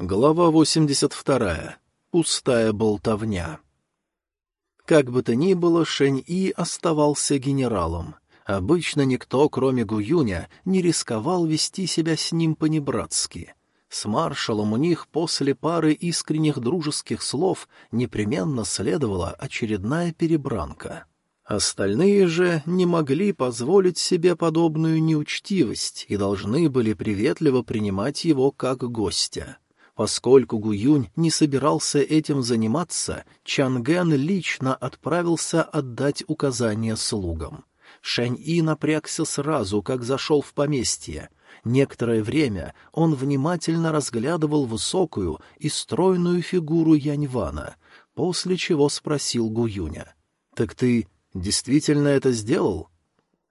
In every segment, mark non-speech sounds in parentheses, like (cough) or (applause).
Глава 82. Пустая болтовня. Как бы то ни было, Шэнь-И оставался генералом. Обычно никто, кроме Гуюня, не рисковал вести себя с ним понебратски. С маршалом у них после пары искренних дружеских слов непременно следовала очередная перебранка. Остальные же не могли позволить себе подобную неучтивость и должны были приветливо принимать его как гостя. Поскольку Гуюнь не собирался этим заниматься, Чанген лично отправился отдать указания слугам. Шэнь-И напрягся сразу, как зашел в поместье. Некоторое время он внимательно разглядывал высокую и стройную фигуру Яньвана, после чего спросил Гуюня. «Так ты действительно это сделал?»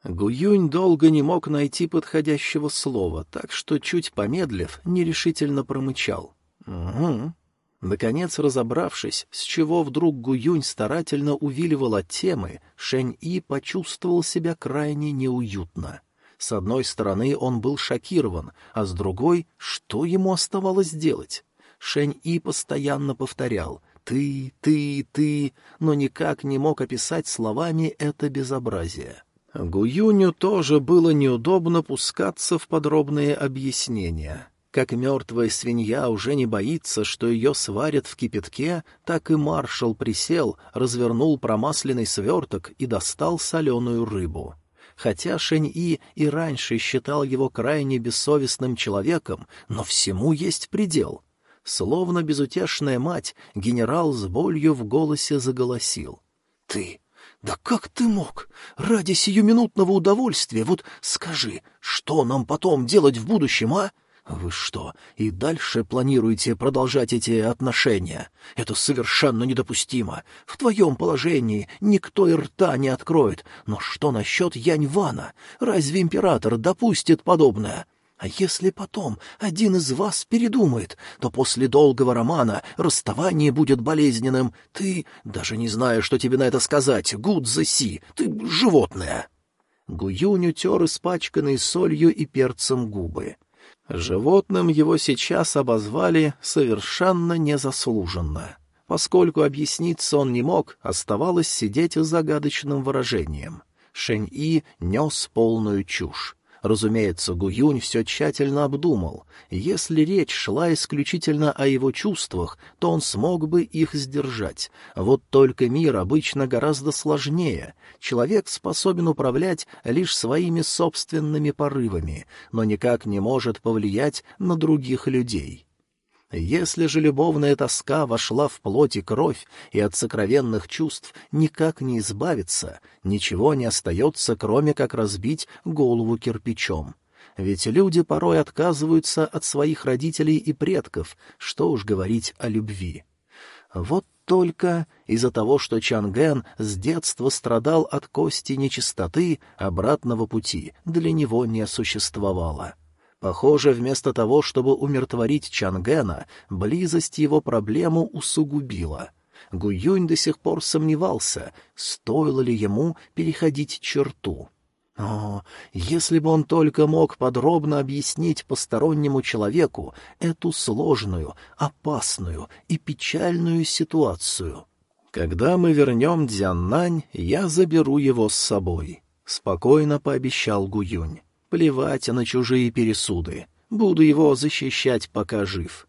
Гуюнь долго не мог найти подходящего слова, так что, чуть помедлив, нерешительно промычал. «Угу». Наконец, разобравшись, с чего вдруг Гуюнь старательно увиливал от темы, Шэнь-И почувствовал себя крайне неуютно. С одной стороны, он был шокирован, а с другой, что ему оставалось делать? Шэнь-И постоянно повторял «ты, ты, ты», но никак не мог описать словами это безобразие. Гуюню тоже было неудобно пускаться в подробные объяснения. Как мертвая свинья уже не боится, что ее сварят в кипятке, так и маршал присел, развернул промасленный сверток и достал соленую рыбу. Хотя Шэнь-И и раньше считал его крайне бессовестным человеком, но всему есть предел. Словно безутешная мать, генерал с болью в голосе заголосил. — Ты да как ты мог? Ради сиюминутного удовольствия, вот скажи, что нам потом делать в будущем, а? «Вы что, и дальше планируете продолжать эти отношения? Это совершенно недопустимо. В твоем положении никто и рта не откроет. Но что насчет Янь-Вана? Разве император допустит подобное?» А если потом один из вас передумает, то после долгого романа расставание будет болезненным. Ты даже не знаешь, что тебе на это сказать. Гудзе-си, ты животное. Гуюнь утер испачканные солью и перцем губы. Животным его сейчас обозвали совершенно незаслуженно. Поскольку объясниться он не мог, оставалось сидеть с загадочным выражением. Шэнь-И нес полную чушь. Разумеется, Гуюнь все тщательно обдумал. Если речь шла исключительно о его чувствах, то он смог бы их сдержать. Вот только мир обычно гораздо сложнее. Человек способен управлять лишь своими собственными порывами, но никак не может повлиять на других людей. Если же любовная тоска вошла в плоть и кровь, и от сокровенных чувств никак не избавиться, ничего не остается, кроме как разбить голову кирпичом. Ведь люди порой отказываются от своих родителей и предков, что уж говорить о любви. Вот только из-за того, что Чанген с детства страдал от кости нечистоты, обратного пути для него не существовало. Похоже, вместо того, чтобы умиротворить Чангена, близость его проблему усугубила. Гуюнь до сих пор сомневался, стоило ли ему переходить черту. О, если бы он только мог подробно объяснить постороннему человеку эту сложную, опасную и печальную ситуацию. «Когда мы вернем Дзяннань, я заберу его с собой», — спокойно пообещал Гуюнь. Плевать на чужие пересуды. Буду его защищать, пока жив.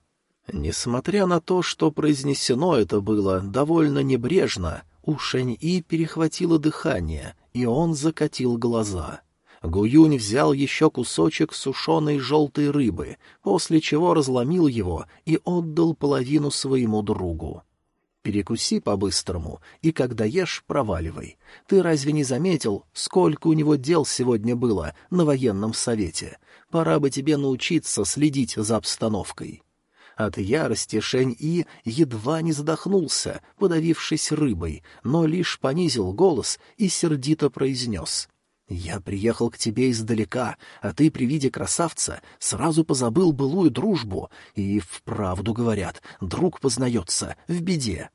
Несмотря на то, что произнесено это было довольно небрежно, у Шэнь-И перехватило дыхание, и он закатил глаза. Гуюнь взял еще кусочек сушеной желтой рыбы, после чего разломил его и отдал половину своему другу. Перекуси по-быстрому, и когда ешь, проваливай. Ты разве не заметил, сколько у него дел сегодня было на военном совете? Пора бы тебе научиться следить за обстановкой». От ярости Шэнь-И едва не задохнулся, подавившись рыбой, но лишь понизил голос и сердито произнес. «Я приехал к тебе издалека, а ты при виде красавца сразу позабыл былую дружбу, и, вправду говорят, друг познается в беде».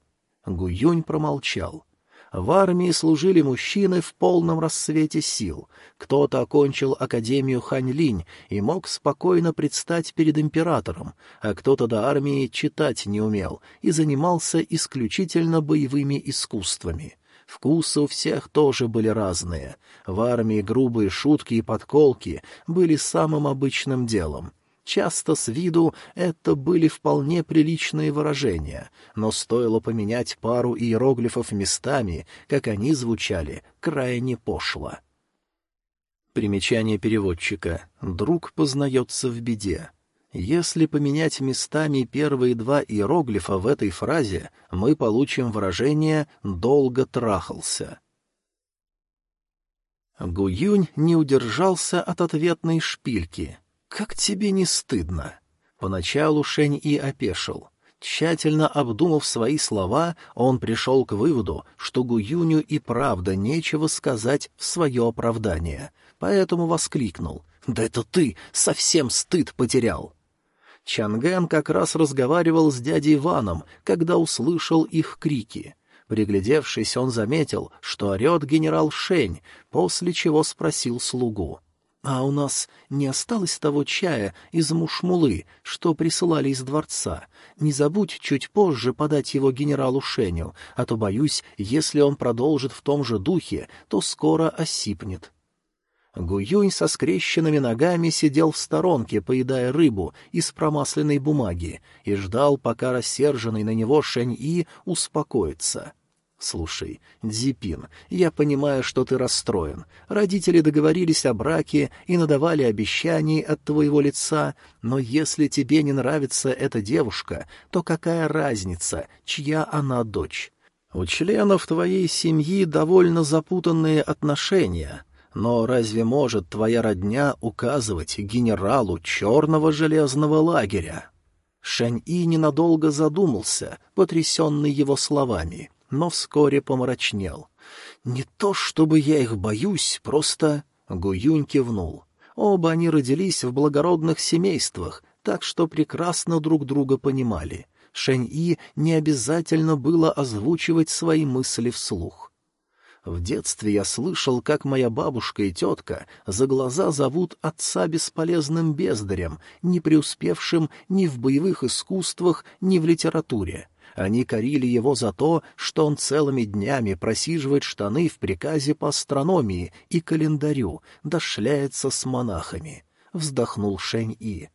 Гуюнь промолчал. В армии служили мужчины в полном рассвете сил. Кто-то окончил Академию Ханьлинь и мог спокойно предстать перед императором, а кто-то до армии читать не умел и занимался исключительно боевыми искусствами. Вкусы у всех тоже были разные. В армии грубые шутки и подколки были самым обычным делом — Часто с виду это были вполне приличные выражения, но стоило поменять пару иероглифов местами, как они звучали крайне пошло. Примечание переводчика. «Друг познается в беде». Если поменять местами первые два иероглифа в этой фразе, мы получим выражение «долго трахался». Гуюнь не удержался от ответной шпильки — «Как тебе не стыдно?» Поначалу Шень и опешил. Тщательно обдумав свои слова, он пришел к выводу, что Гуюню и правда нечего сказать в свое оправдание, поэтому воскликнул. «Да это ты совсем стыд потерял!» Чангэн как раз разговаривал с дядей Ваном, когда услышал их крики. Приглядевшись, он заметил, что орет генерал Шень, после чего спросил слугу. «А у нас не осталось того чая из мушмулы, что присылали из дворца. Не забудь чуть позже подать его генералу Шеню, а то, боюсь, если он продолжит в том же духе, то скоро осипнет». Гуюнь со скрещенными ногами сидел в сторонке, поедая рыбу из промасленной бумаги, и ждал, пока рассерженный на него Шень-И успокоится. — «Слушай, Дзипин, я понимаю, что ты расстроен. Родители договорились о браке и надавали обещаний от твоего лица, но если тебе не нравится эта девушка, то какая разница, чья она дочь? У членов твоей семьи довольно запутанные отношения». Но разве может твоя родня указывать генералу черного железного лагеря? Шань-И ненадолго задумался, потрясенный его словами но вскоре помрачнел. «Не то чтобы я их боюсь, просто...» Гуюнь кивнул. Оба они родились в благородных семействах, так что прекрасно друг друга понимали. Шэнь-И не обязательно было озвучивать свои мысли вслух. В детстве я слышал, как моя бабушка и тетка за глаза зовут отца бесполезным бездарем, не преуспевшим ни в боевых искусствах, ни в литературе. Они корили его за то, что он целыми днями просиживает штаны в приказе по астрономии и календарю, дошляется с монахами. Вздохнул Шень-И.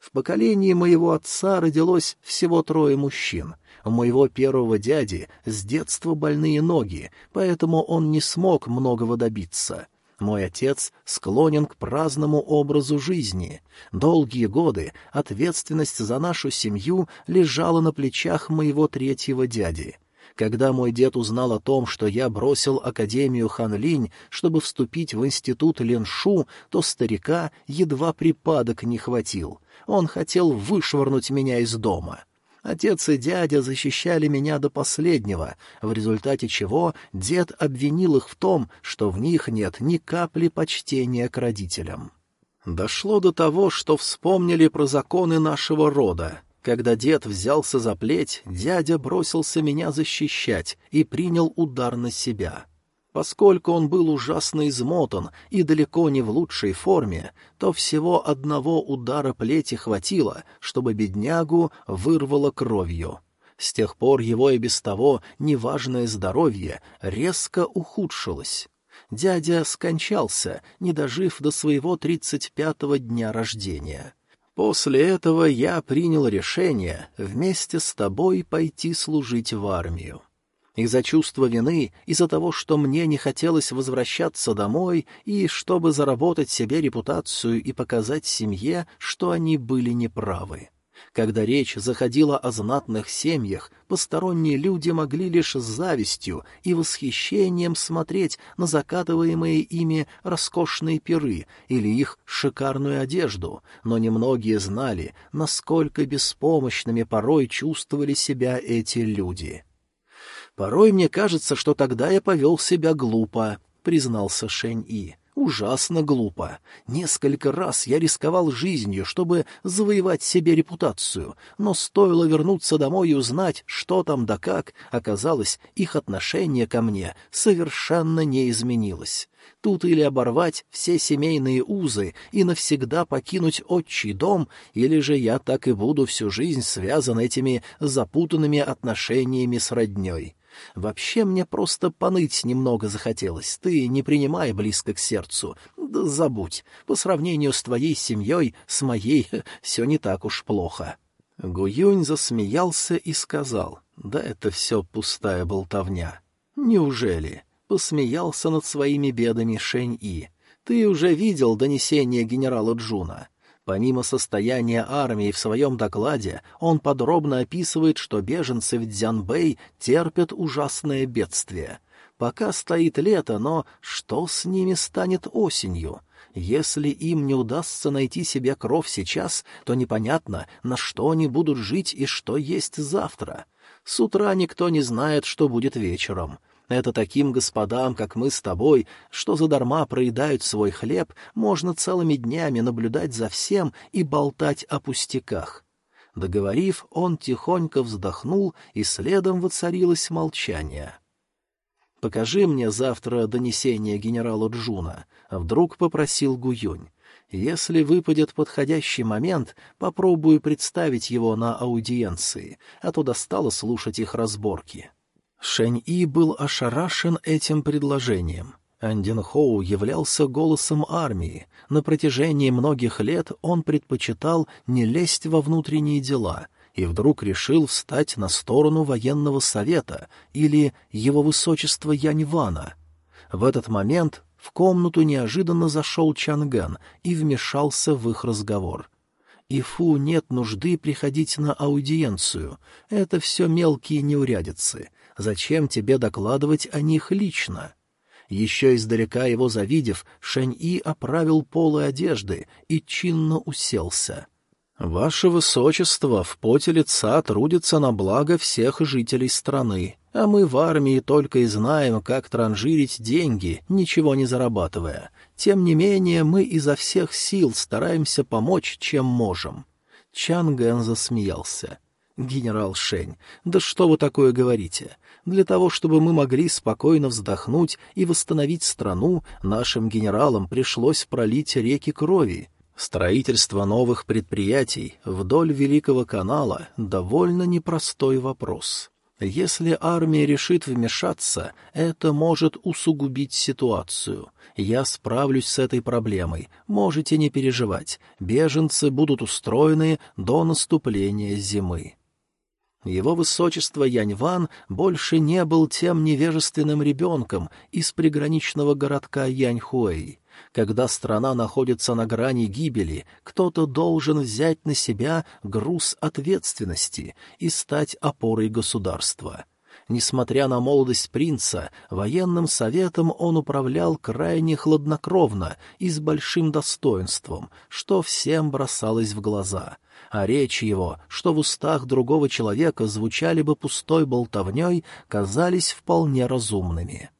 В поколении моего отца родилось всего трое мужчин. У моего первого дяди с детства больные ноги, поэтому он не смог многого добиться. Мой отец склонен к праздному образу жизни. Долгие годы ответственность за нашу семью лежала на плечах моего третьего дяди. Когда мой дед узнал о том, что я бросил Академию Ханлинь, чтобы вступить в институт Леншу, то старика едва припадок не хватил. Он хотел вышвырнуть меня из дома. Отец и дядя защищали меня до последнего, в результате чего дед обвинил их в том, что в них нет ни капли почтения к родителям. Дошло до того, что вспомнили про законы нашего рода. Когда дед взялся за плеть, дядя бросился меня защищать и принял удар на себя. Поскольку он был ужасно измотан и далеко не в лучшей форме, то всего одного удара плети хватило, чтобы беднягу вырвало кровью. С тех пор его и без того неважное здоровье резко ухудшилось. Дядя скончался, не дожив до своего тридцать пятого дня рождения. После этого я принял решение вместе с тобой пойти служить в армию. Из-за чувства вины, из-за того, что мне не хотелось возвращаться домой, и чтобы заработать себе репутацию и показать семье, что они были неправы. Когда речь заходила о знатных семьях, посторонние люди могли лишь с завистью и восхищением смотреть на закатываемые ими роскошные пиры или их шикарную одежду, но немногие знали, насколько беспомощными порой чувствовали себя эти люди. Порой мне кажется, что тогда я повел себя глупо, — признался Шень-И. Ужасно глупо. Несколько раз я рисковал жизнью, чтобы завоевать себе репутацию, но стоило вернуться домой и узнать, что там да как, оказалось, их отношение ко мне совершенно не изменилось. Тут или оборвать все семейные узы и навсегда покинуть отчий дом, или же я так и буду всю жизнь связан этими запутанными отношениями с родней. Вообще мне просто поныть немного захотелось. Ты не принимай близко к сердцу. Да забудь. По сравнению с твоей семьей, с моей, (laughs) все не так уж плохо. Гуюнь засмеялся и сказал, да это все пустая болтовня. Неужели? Посмеялся над своими бедами Шэнь-И. Ты уже видел донесение генерала Джуна. Помимо состояния армии в своем докладе, он подробно описывает, что беженцы в Дзянбэй терпят ужасное бедствие. Пока стоит лето, но что с ними станет осенью? Если им не удастся найти себе кров сейчас, то непонятно, на что они будут жить и что есть завтра. С утра никто не знает, что будет вечером. Это таким господам, как мы с тобой, что задарма проедают свой хлеб, можно целыми днями наблюдать за всем и болтать о пустяках. Договорив, он тихонько вздохнул, и следом воцарилось молчание. «Покажи мне завтра донесение генерала Джуна», — вдруг попросил Гуюнь. «Если выпадет подходящий момент, попробую представить его на аудиенции, а то достало слушать их разборки». Шэнь-И был ошарашен этим предложением. Андин Хоу являлся голосом армии. На протяжении многих лет он предпочитал не лезть во внутренние дела и вдруг решил встать на сторону военного совета или его высочества Яньвана. В этот момент в комнату неожиданно зашел Чанган и вмешался в их разговор. Ифу нет нужды приходить на аудиенцию. Это все мелкие неурядицы. Зачем тебе докладывать о них лично? Еще издалека его завидев, Шэнь-И оправил полы одежды и чинно уселся. «Ваше Высочество в поте лица трудится на благо всех жителей страны, а мы в армии только и знаем, как транжирить деньги, ничего не зарабатывая. Тем не менее, мы изо всех сил стараемся помочь, чем можем». Чан Гэн засмеялся. «Генерал Шень, да что вы такое говорите? Для того, чтобы мы могли спокойно вздохнуть и восстановить страну, нашим генералам пришлось пролить реки крови. Строительство новых предприятий вдоль Великого канала — довольно непростой вопрос. Если армия решит вмешаться, это может усугубить ситуацию. Я справлюсь с этой проблемой, можете не переживать, беженцы будут устроены до наступления зимы. Его высочество Яньван больше не был тем невежественным ребенком из приграничного городка Яньхуэй. Когда страна находится на грани гибели, кто-то должен взять на себя груз ответственности и стать опорой государства. Несмотря на молодость принца, военным советом он управлял крайне хладнокровно и с большим достоинством, что всем бросалось в глаза — а речь его, что в устах другого человека звучали бы пустой болтовней, казались вполне разумными.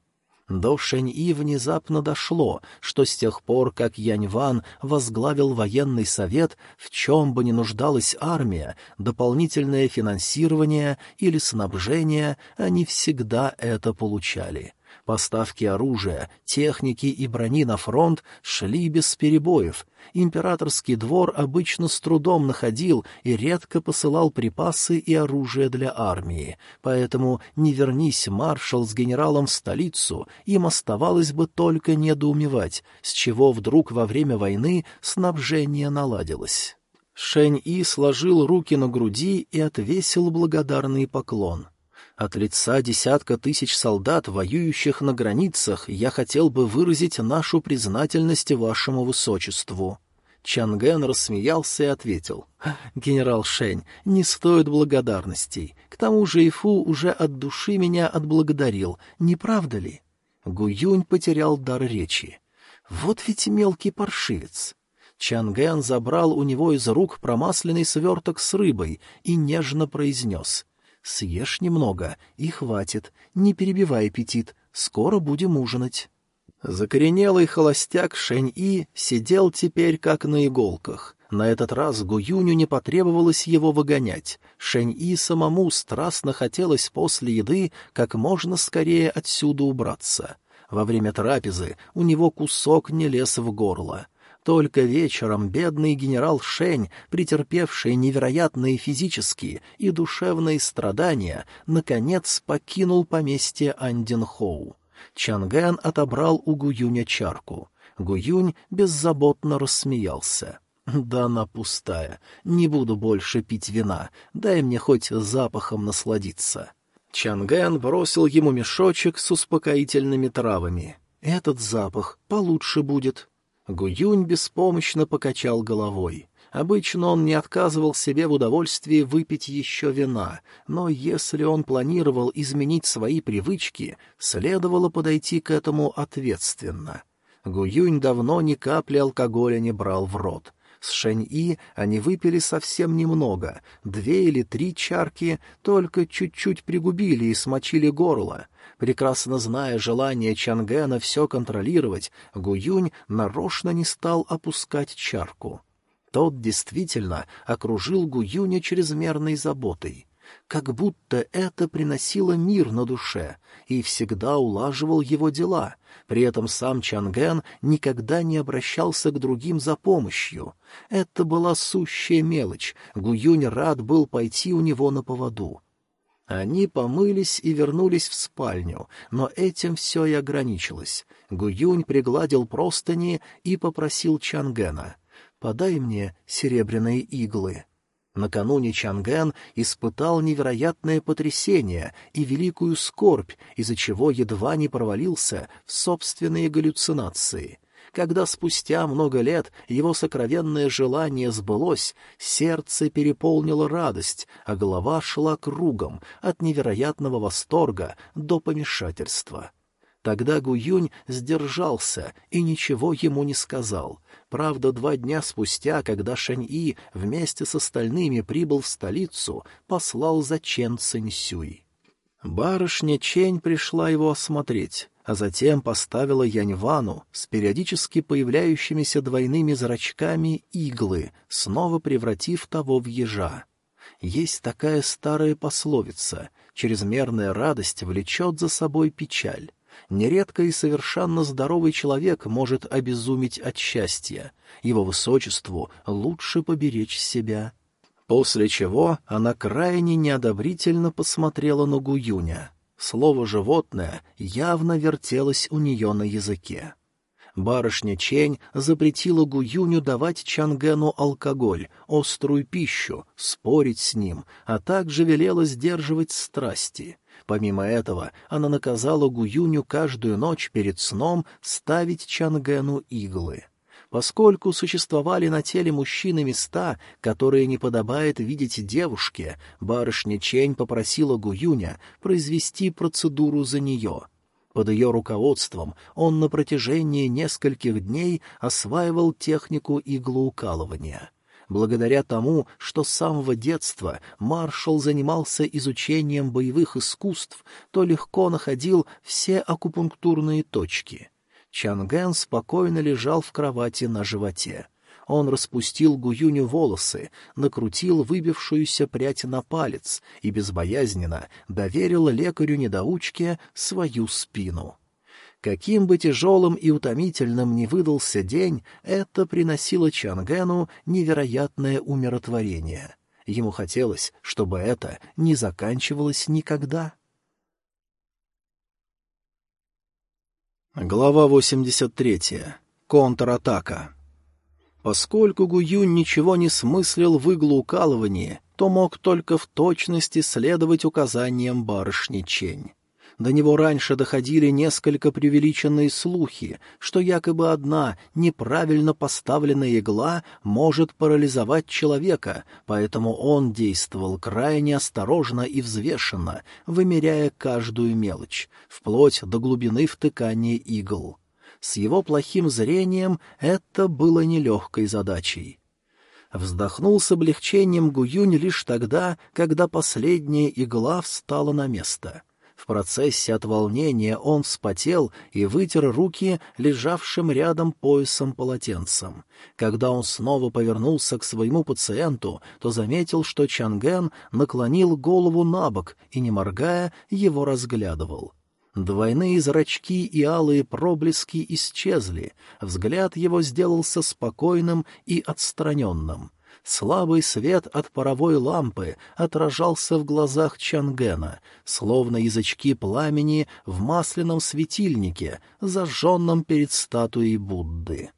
До Шэнь-И внезапно дошло, что с тех пор, как Янь-Ван возглавил военный совет, в чем бы ни нуждалась армия, дополнительное финансирование или снабжение, они всегда это получали. Поставки оружия, техники и брони на фронт шли без перебоев. Императорский двор обычно с трудом находил и редко посылал припасы и оружие для армии, поэтому не вернись маршал с генералом в столицу, им оставалось бы только недоумевать, с чего вдруг во время войны снабжение наладилось. Шэнь-И сложил руки на груди и отвесил благодарный поклон — от лица десятка тысяч солдат, воюющих на границах, я хотел бы выразить нашу признательность вашему высочеству». Чанген рассмеялся и ответил. «Генерал Шень, не стоит благодарностей. К тому же Ифу уже от души меня отблагодарил, не правда ли?» Гуюнь потерял дар речи. «Вот ведь мелкий паршивец!» Чанген забрал у него из рук промасленный сверток с рыбой и нежно произнес. Съешь немного, и хватит, не перебивай аппетит, скоро будем ужинать. Закоренелый холостяк Шэнь-И сидел теперь как на иголках. На этот раз Гуюню не потребовалось его выгонять. Шэнь-И самому страстно хотелось после еды как можно скорее отсюда убраться. Во время трапезы у него кусок не лез в горло. Только вечером бедный генерал Шень, претерпевший невероятные физические и душевные страдания, наконец покинул поместье Андинхоу. Чангэн отобрал у Гуюня чарку. Гуюнь беззаботно рассмеялся. «Да она пустая. Не буду больше пить вина. Дай мне хоть запахом насладиться». Чангэн бросил ему мешочек с успокоительными травами. «Этот запах получше будет». Гуюнь беспомощно покачал головой. Обычно он не отказывал себе в удовольствии выпить еще вина, но если он планировал изменить свои привычки, следовало подойти к этому ответственно. Гуюнь давно ни капли алкоголя не брал в рот. С Шэнь-И они выпили совсем немного, две или три чарки, только чуть-чуть пригубили и смочили горло. Прекрасно зная желание Чангена все контролировать, Гуюнь нарочно не стал опускать чарку. Тот действительно окружил Гуюня чрезмерной заботой. Как будто это приносило мир на душе и всегда улаживал его дела. При этом сам Чанген никогда не обращался к другим за помощью. Это была сущая мелочь. Гуюнь рад был пойти у него на поводу. Они помылись и вернулись в спальню, но этим все и ограничилось. Гуюнь пригладил простыни и попросил Чангена — подай мне серебряные иглы». Накануне Чанген испытал невероятное потрясение и великую скорбь, из-за чего едва не провалился в собственные галлюцинации. Когда спустя много лет его сокровенное желание сбылось, сердце переполнило радость, а голова шла кругом от невероятного восторга до помешательства. Тогда Гуюнь сдержался и ничего ему не сказал — Правда, два дня спустя, когда Шэнь-И вместе с остальными прибыл в столицу, послал за Чен Цинь-Сюй. Барышня Чень пришла его осмотреть, а затем поставила Янь-Вану с периодически появляющимися двойными зрачками иглы, снова превратив того в ежа. Есть такая старая пословица «Чрезмерная радость влечет за собой печаль». Нередко и совершенно здоровый человек может обезуметь от счастья. Его высочеству лучше поберечь себя. После чего она крайне неодобрительно посмотрела на Гуюня. Слово «животное» явно вертелось у нее на языке. Барышня Чень запретила Гуюню давать Чангену алкоголь, острую пищу, спорить с ним, а также велела сдерживать страсти — Помимо этого, она наказала Гуюню каждую ночь перед сном ставить Чангену иглы. Поскольку существовали на теле мужчины места, которые не подобает видеть девушке, барышня Чень попросила Гуюня произвести процедуру за нее. Под ее руководством он на протяжении нескольких дней осваивал технику иглоукалывания. Благодаря тому, что с самого детства маршал занимался изучением боевых искусств, то легко находил все акупунктурные точки. Чанген спокойно лежал в кровати на животе. Он распустил Гуюню волосы, накрутил выбившуюся прядь на палец и безбоязненно доверил лекарю-недоучке свою спину. Каким бы тяжелым и утомительным ни выдался день, это приносило Чангену невероятное умиротворение. Ему хотелось, чтобы это не заканчивалось никогда. Глава 83. Контратака. Поскольку Гуюнь ничего не смыслил в иглоукалывании, то мог только в точности следовать указаниям барышни Чень. До него раньше доходили несколько преувеличенные слухи, что якобы одна неправильно поставленная игла может парализовать человека, поэтому он действовал крайне осторожно и взвешенно, вымеряя каждую мелочь, вплоть до глубины втыкания игл. С его плохим зрением это было нелегкой задачей. Вздохнул с облегчением Гуюнь лишь тогда, когда последняя игла встала на место — В процессе от волнения он вспотел и вытер руки лежавшим рядом поясом полотенцем. Когда он снова повернулся к своему пациенту, то заметил, что Чанген наклонил голову на бок и, не моргая, его разглядывал. Двойные зрачки и алые проблески исчезли, взгляд его сделался спокойным и отстраненным. Слабый свет от паровой лампы отражался в глазах Чангена, словно язычки пламени в масляном светильнике, зажженном перед статуей Будды.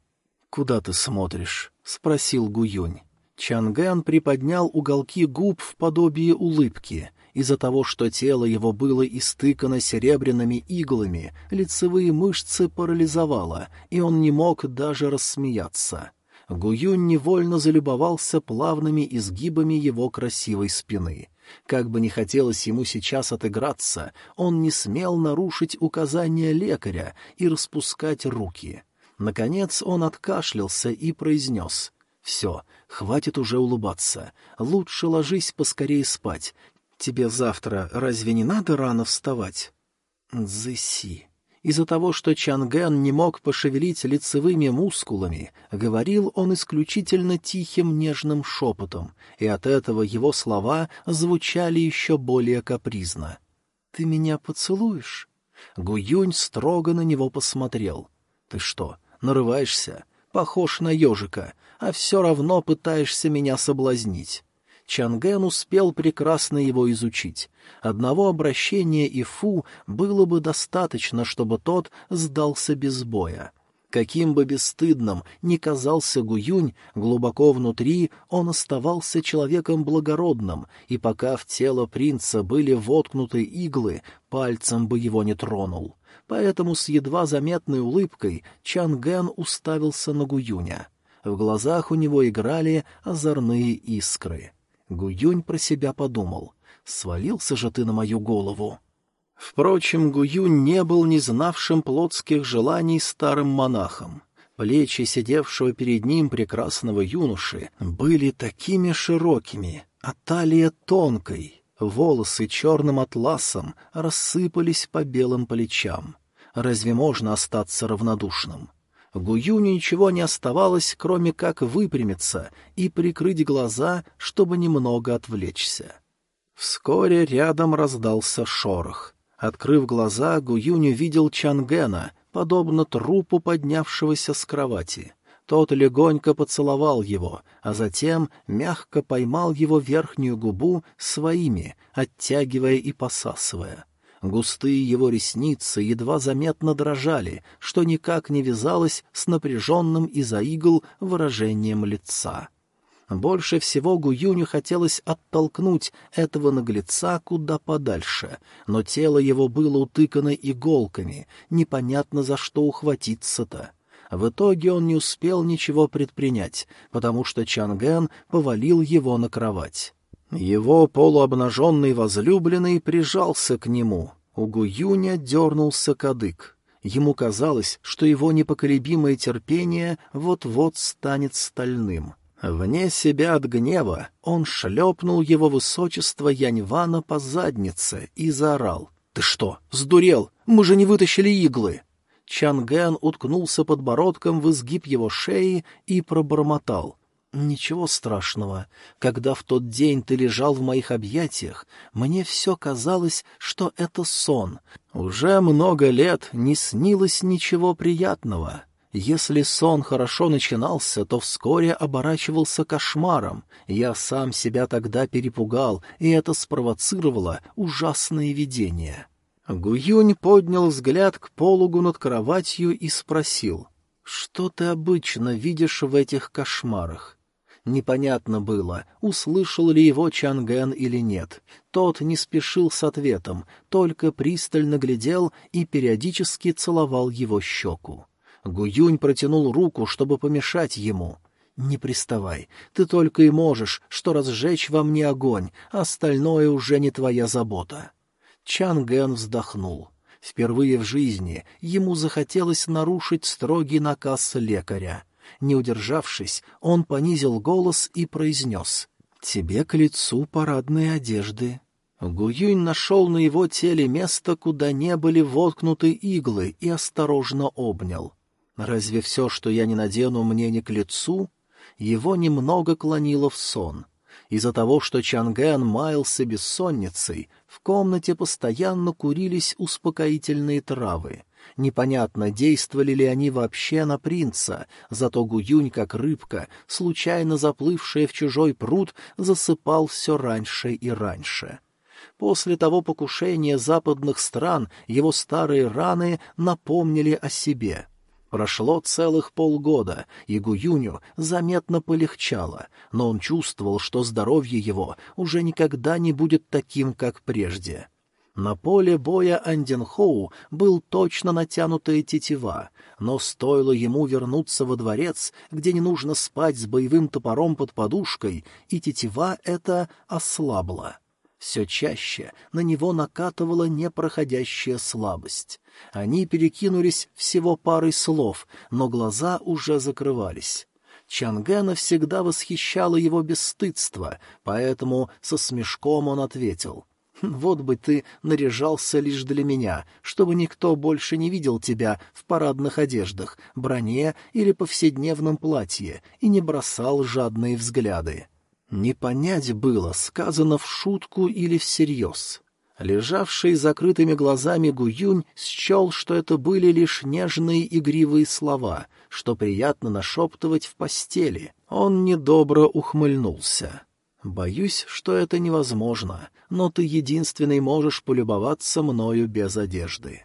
«Куда ты смотришь?» — спросил Гуюнь. Чанген приподнял уголки губ в подобие улыбки — из-за того, что тело его было истыкано серебряными иглами, лицевые мышцы парализовало, и он не мог даже рассмеяться. Гуюнь невольно залюбовался плавными изгибами его красивой спины. Как бы не хотелось ему сейчас отыграться, он не смел нарушить указания лекаря и распускать руки. Наконец он откашлялся и произнес — «Все, хватит уже улыбаться. Лучше ложись поскорее спать. Тебе завтра разве не надо рано вставать? Цзыси. Из-за того, что Чангэн не мог пошевелить лицевыми мускулами, говорил он исключительно тихим нежным шепотом, и от этого его слова звучали еще более капризно. «Ты меня поцелуешь?» Гуюнь строго на него посмотрел. «Ты что, нарываешься? Похож на ежика, а все равно пытаешься меня соблазнить». Чанген успел прекрасно его изучить. Одного обращения и фу было бы достаточно, чтобы тот сдался без боя. Каким бы бесстыдным ни казался Гуюнь, глубоко внутри он оставался человеком благородным, и пока в тело принца были воткнуты иглы, пальцем бы его не тронул. Поэтому с едва заметной улыбкой Чанген уставился на Гуюня. В глазах у него играли озорные искры. Гуюнь про себя подумал. «Свалился же ты на мою голову!» Впрочем, Гуюнь не был не знавшим плотских желаний старым монахом. Плечи сидевшего перед ним прекрасного юноши были такими широкими, а талия тонкой. Волосы черным атласом рассыпались по белым плечам. Разве можно остаться равнодушным? Гуюню ничего не оставалось, кроме как выпрямиться и прикрыть глаза, чтобы немного отвлечься. Вскоре рядом раздался шорох. Открыв глаза, Гуюнь видел Чангена, подобно трупу поднявшегося с кровати. Тот легонько поцеловал его, а затем мягко поймал его верхнюю губу своими, оттягивая и посасывая. Густые его ресницы едва заметно дрожали, что никак не вязалось с напряженным из-за игл выражением лица. Больше всего Гуюню хотелось оттолкнуть этого наглеца куда подальше, но тело его было утыкано иголками, непонятно за что ухватиться-то. В итоге он не успел ничего предпринять, потому что Чанген повалил его на кровать. Его полуобнаженный возлюбленный прижался к нему. У Гуюня дернулся кадык. Ему казалось, что его непоколебимое терпение вот-вот станет стальным. Вне себя от гнева он шлепнул его высочество Яньвана по заднице и заорал. «Ты что, сдурел? Мы же не вытащили иглы!» Чангэн уткнулся подбородком в изгиб его шеи и пробормотал. Ничего страшного. Когда в тот день ты лежал в моих объятиях, мне все казалось, что это сон. Уже много лет не снилось ничего приятного. Если сон хорошо начинался, то вскоре оборачивался кошмаром. Я сам себя тогда перепугал, и это спровоцировало ужасное видение. Гуюнь поднял взгляд к пологу над кроватью и спросил, «Что ты обычно видишь в этих кошмарах?» Непонятно было, услышал ли его Чанген или нет. Тот не спешил с ответом, только пристально глядел и периодически целовал его щеку. Гуюнь протянул руку, чтобы помешать ему. «Не приставай, ты только и можешь, что разжечь во мне огонь, остальное уже не твоя забота». Чанген вздохнул. Впервые в жизни ему захотелось нарушить строгий наказ лекаря — не удержавшись, он понизил голос и произнес. «Тебе к лицу парадные одежды». Гуюнь нашел на его теле место, куда не были воткнуты иглы, и осторожно обнял. Разве все, что я не надену, мне не к лицу? Его немного клонило в сон. Из-за того, что Чангэн маялся бессонницей, в комнате постоянно курились успокоительные травы. Непонятно, действовали ли они вообще на принца, зато Гуюнь, как рыбка, случайно заплывшая в чужой пруд, засыпал все раньше и раньше. После того покушения западных стран его старые раны напомнили о себе. Прошло целых полгода, и Гуюню заметно полегчало, но он чувствовал, что здоровье его уже никогда не будет таким, как прежде. На поле боя Анденхоу был точно натянутая тетива, но стоило ему вернуться во дворец, где не нужно спать с боевым топором под подушкой, и тетива эта ослабла. Все чаще на него накатывала непроходящая слабость. Они перекинулись всего парой слов, но глаза уже закрывались. Чангена всегда восхищало его бесстыдство, поэтому со смешком он ответил. «Вот бы ты наряжался лишь для меня, чтобы никто больше не видел тебя в парадных одеждах, броне или повседневном платье и не бросал жадные взгляды». Не понять было, сказано в шутку или всерьез. Лежавший закрытыми глазами Гуюнь счел, что это были лишь нежные игривые слова, что приятно нашептывать в постели. Он недобро ухмыльнулся. «Боюсь, что это невозможно, но ты единственный можешь полюбоваться мною без одежды».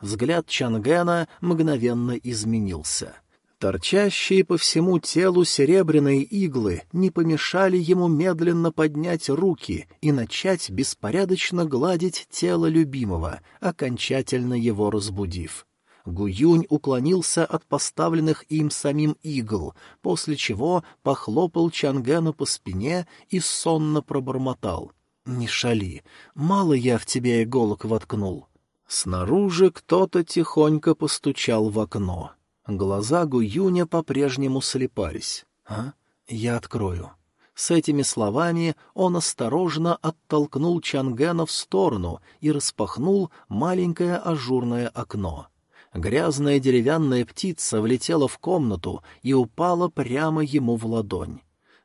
Взгляд Чангена мгновенно изменился — Торчащие по всему телу серебряные иглы не помешали ему медленно поднять руки и начать беспорядочно гладить тело любимого, окончательно его разбудив. Гуюнь уклонился от поставленных им самим игл, после чего похлопал Чангену по спине и сонно пробормотал. «Не шали, мало я в тебя иголок воткнул». Снаружи кто-то тихонько постучал в окно. Глаза Гуюня по-прежнему слепались. «А? Я открою». С этими словами он осторожно оттолкнул Чангена в сторону и распахнул маленькое ажурное окно. Грязная деревянная птица влетела в комнату и упала прямо ему в ладонь.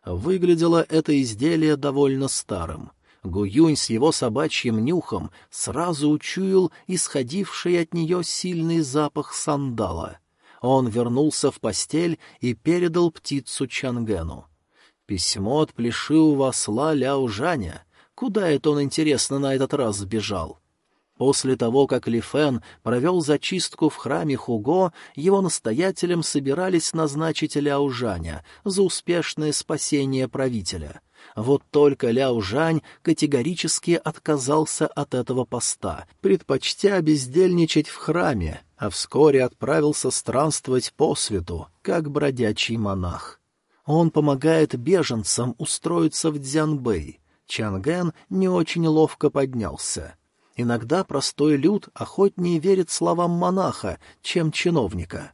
Выглядело это изделие довольно старым. Гуюнь с его собачьим нюхом сразу учуял исходивший от нее сильный запах сандала — он вернулся в постель и передал птицу Чангену. Письмо от плешивого осла Ляо Жаня. Куда это он, интересно, на этот раз сбежал? После того, как Ли Фэн провел зачистку в храме Хуго, его настоятелем собирались назначить Ляо Жаня за успешное спасение правителя. Вот только Ляо Жань категорически отказался от этого поста, предпочтя бездельничать в храме, а вскоре отправился странствовать по свету, как бродячий монах. Он помогает беженцам устроиться в Дзянбэй. Чанген не очень ловко поднялся. Иногда простой люд охотнее верит словам монаха, чем чиновника.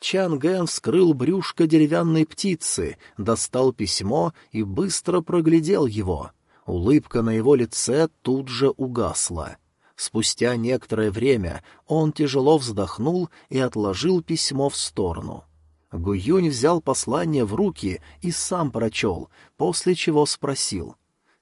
Чанген вскрыл брюшко деревянной птицы, достал письмо и быстро проглядел его. Улыбка на его лице тут же угасла. Спустя некоторое время он тяжело вздохнул и отложил письмо в сторону. Гуюнь взял послание в руки и сам прочел, после чего спросил.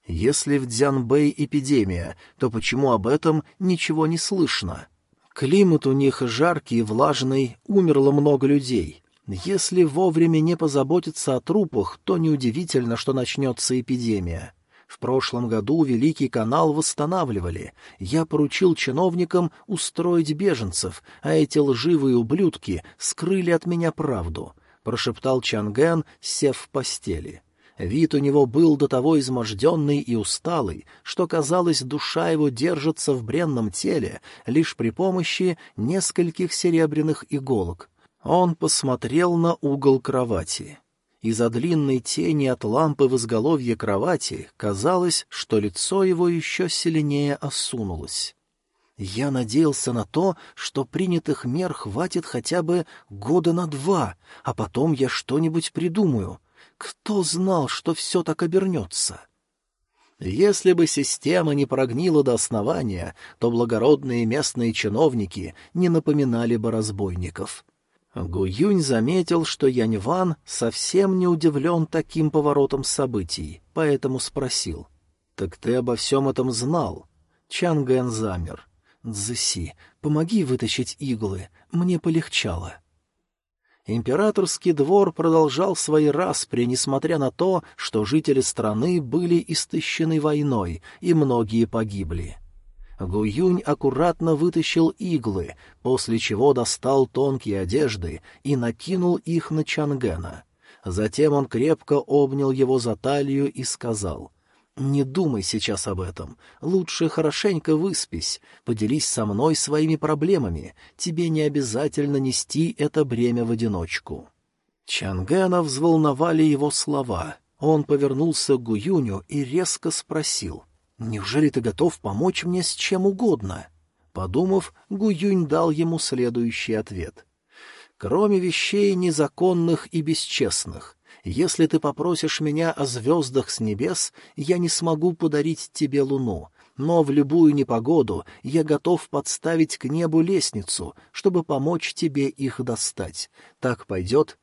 «Если в Дзянбэй эпидемия, то почему об этом ничего не слышно?» «Климат у них жаркий и влажный, умерло много людей. Если вовремя не позаботиться о трупах, то неудивительно, что начнется эпидемия. В прошлом году Великий канал восстанавливали. Я поручил чиновникам устроить беженцев, а эти лживые ублюдки скрыли от меня правду», — прошептал Чанген, сев в постели. Вид у него был до того изможденный и усталый, что, казалось, душа его держится в бренном теле лишь при помощи нескольких серебряных иголок. Он посмотрел на угол кровати. Из-за длинной тени от лампы в изголовье кровати казалось, что лицо его еще сильнее осунулось. Я надеялся на то, что принятых мер хватит хотя бы года на два, а потом я что-нибудь придумаю. Кто знал, что все так обернется? Если бы система не прогнила до основания, то благородные местные чиновники не напоминали бы разбойников. Гуюнь заметил, что Янь Ван совсем не удивлен таким поворотом событий, поэтому спросил. «Так ты обо всем этом знал?» Чан Гэн замер. «Цзэси, помоги вытащить иглы, мне полегчало». Императорский двор продолжал свои распри, несмотря на то, что жители страны были истощены войной, и многие погибли. Гуюнь аккуратно вытащил иглы, после чего достал тонкие одежды и накинул их на Чангена. Затем он крепко обнял его за талию и сказал, «Не думай сейчас об этом. Лучше хорошенько выспись. Поделись со мной своими проблемами. Тебе не обязательно нести это бремя в одиночку». Чангена взволновали его слова. Он повернулся к Гуюню и резко спросил. «Неужели ты готов помочь мне с чем угодно?» Подумав, Гуюнь дал ему следующий ответ. «Кроме вещей незаконных и бесчестных, если ты попросишь меня о звездах с небес, я не смогу подарить тебе луну, но в любую непогоду я готов подставить к небу лестницу, чтобы помочь тебе их достать. Так пойдет?»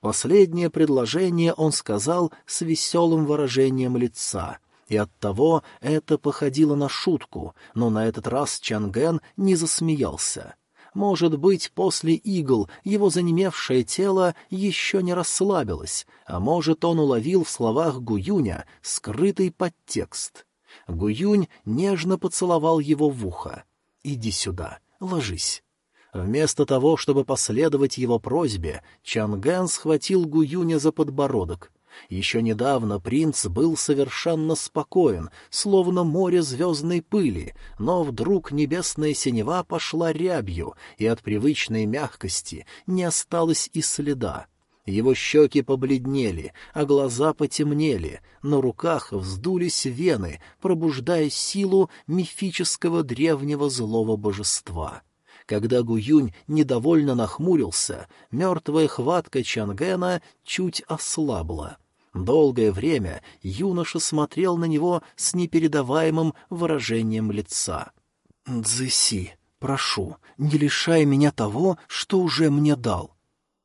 Последнее предложение он сказал с веселым выражением лица, и оттого это походило на шутку, но на этот раз Чанген не засмеялся. Может быть, после игл его занемевшее тело еще не расслабилось, а может, он уловил в словах Гуюня скрытый подтекст. Гуюнь нежно поцеловал его в ухо. «Иди сюда, ложись». Вместо того, чтобы последовать его просьбе, Чанган схватил Гуюня за подбородок — еще недавно принц был совершенно спокоен, словно море звездной пыли, но вдруг небесная синева пошла рябью, и от привычной мягкости не осталось и следа. Его щеки побледнели, а глаза потемнели, на руках вздулись вены, пробуждая силу мифического древнего злого божества. Когда Гуюнь недовольно нахмурился, мертвая хватка Чангена чуть ослабла. Долгое время юноша смотрел на него с непередаваемым выражением лица. «Дзыси, прошу, не лишай меня того, что уже мне дал».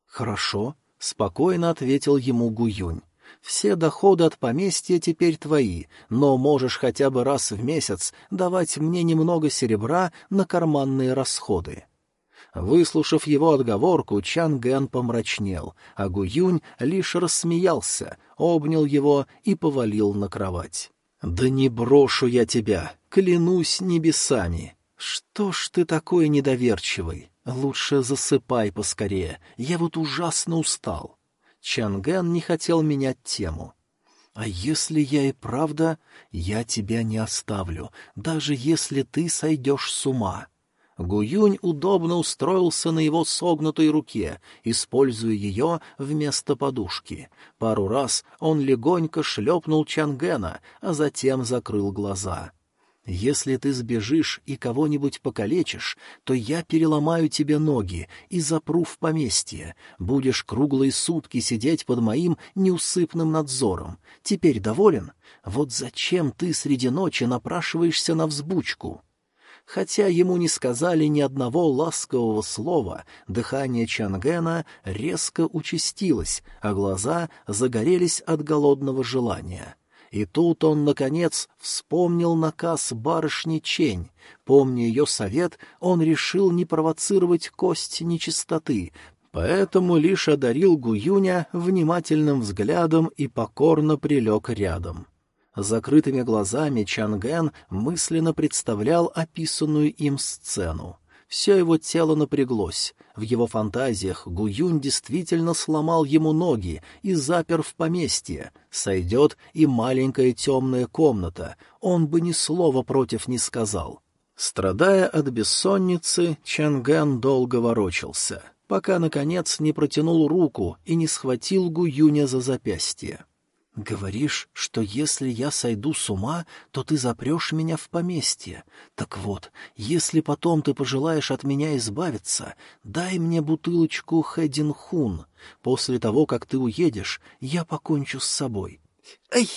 «Хорошо», — спокойно ответил ему Гуюнь. «Все доходы от поместья теперь твои, но можешь хотя бы раз в месяц давать мне немного серебра на карманные расходы». Выслушав его отговорку, Чан Гэн помрачнел, а Гуюнь лишь рассмеялся, обнял его и повалил на кровать. «Да не брошу я тебя, клянусь небесами! Что ж ты такой недоверчивый? Лучше засыпай поскорее, я вот ужасно устал». Чангэн не хотел менять тему. «А если я и правда, я тебя не оставлю, даже если ты сойдешь с ума». Гуюнь удобно устроился на его согнутой руке, используя ее вместо подушки. Пару раз он легонько шлепнул Чангена, а затем закрыл глаза. «Если ты сбежишь и кого-нибудь покалечишь, то я переломаю тебе ноги и запру в поместье. Будешь круглые сутки сидеть под моим неусыпным надзором. Теперь доволен? Вот зачем ты среди ночи напрашиваешься на взбучку?» Хотя ему не сказали ни одного ласкового слова, дыхание Чангена резко участилось, а глаза загорелись от голодного желания. И тут он, наконец, вспомнил наказ барышни Чень. Помня ее совет, он решил не провоцировать кость нечистоты, поэтому лишь одарил Гуюня внимательным взглядом и покорно прилег рядом. Закрытыми глазами Чанген мысленно представлял описанную им сцену. Все его тело напряглось. В его фантазиях Гуюнь действительно сломал ему ноги и запер в поместье. Сойдет и маленькая темная комната, он бы ни слова против не сказал. Страдая от бессонницы, Чангэн долго ворочался, пока, наконец, не протянул руку и не схватил Гуюня за запястье. Говоришь, что если я сойду с ума, то ты запрешь меня в поместье. Так вот, если потом ты пожелаешь от меня избавиться, дай мне бутылочку Хэдинхун. После того, как ты уедешь, я покончу с собой. Эй!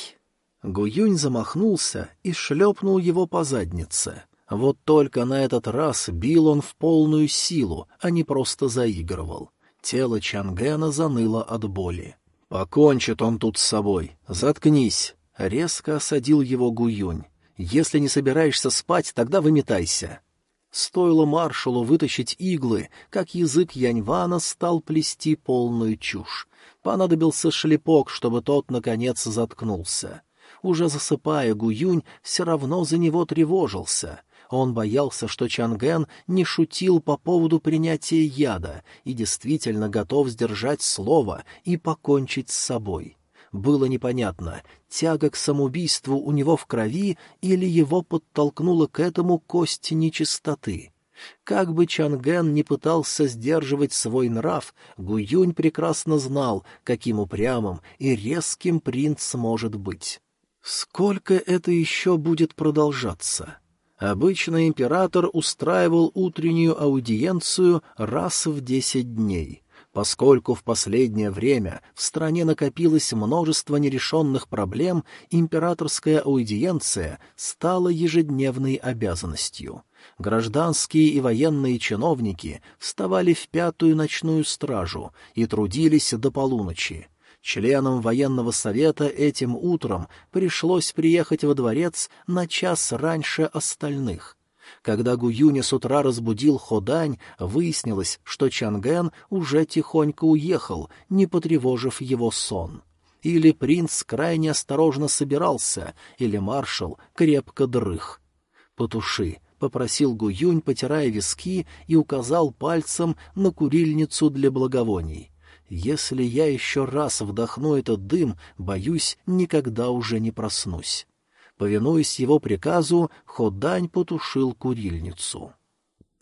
Гуюнь замахнулся и шлепнул его по заднице. Вот только на этот раз бил он в полную силу, а не просто заигрывал. Тело Чангена заныло от боли. «Покончит он тут с собой. Заткнись!» — резко осадил его Гуюнь. «Если не собираешься спать, тогда выметайся». Стоило маршалу вытащить иглы, как язык Яньвана стал плести полную чушь. Понадобился шлепок, чтобы тот, наконец, заткнулся. Уже засыпая, Гуюнь все равно за него тревожился. Он боялся, что Чанген не шутил по поводу принятия яда и действительно готов сдержать слово и покончить с собой. Было непонятно, тяга к самоубийству у него в крови или его подтолкнула к этому кость нечистоты. Как бы Чанген не пытался сдерживать свой нрав, Гуюнь прекрасно знал, каким упрямым и резким принц может быть. Сколько это еще будет продолжаться? Обычно император устраивал утреннюю аудиенцию раз в десять дней. Поскольку в последнее время в стране накопилось множество нерешенных проблем, императорская аудиенция стала ежедневной обязанностью. Гражданские и военные чиновники вставали в пятую ночную стражу и трудились до полуночи. Членам военного совета этим утром пришлось приехать во дворец на час раньше остальных. Когда Гуюня с утра разбудил Ходань, выяснилось, что Чанген уже тихонько уехал, не потревожив его сон. Или принц крайне осторожно собирался, или маршал крепко дрых. «Потуши», — попросил Гуюнь, потирая виски, и указал пальцем на курильницу для благовоний. Если я еще раз вдохну этот дым, боюсь, никогда уже не проснусь. Повинуясь его приказу, Ходань потушил курильницу.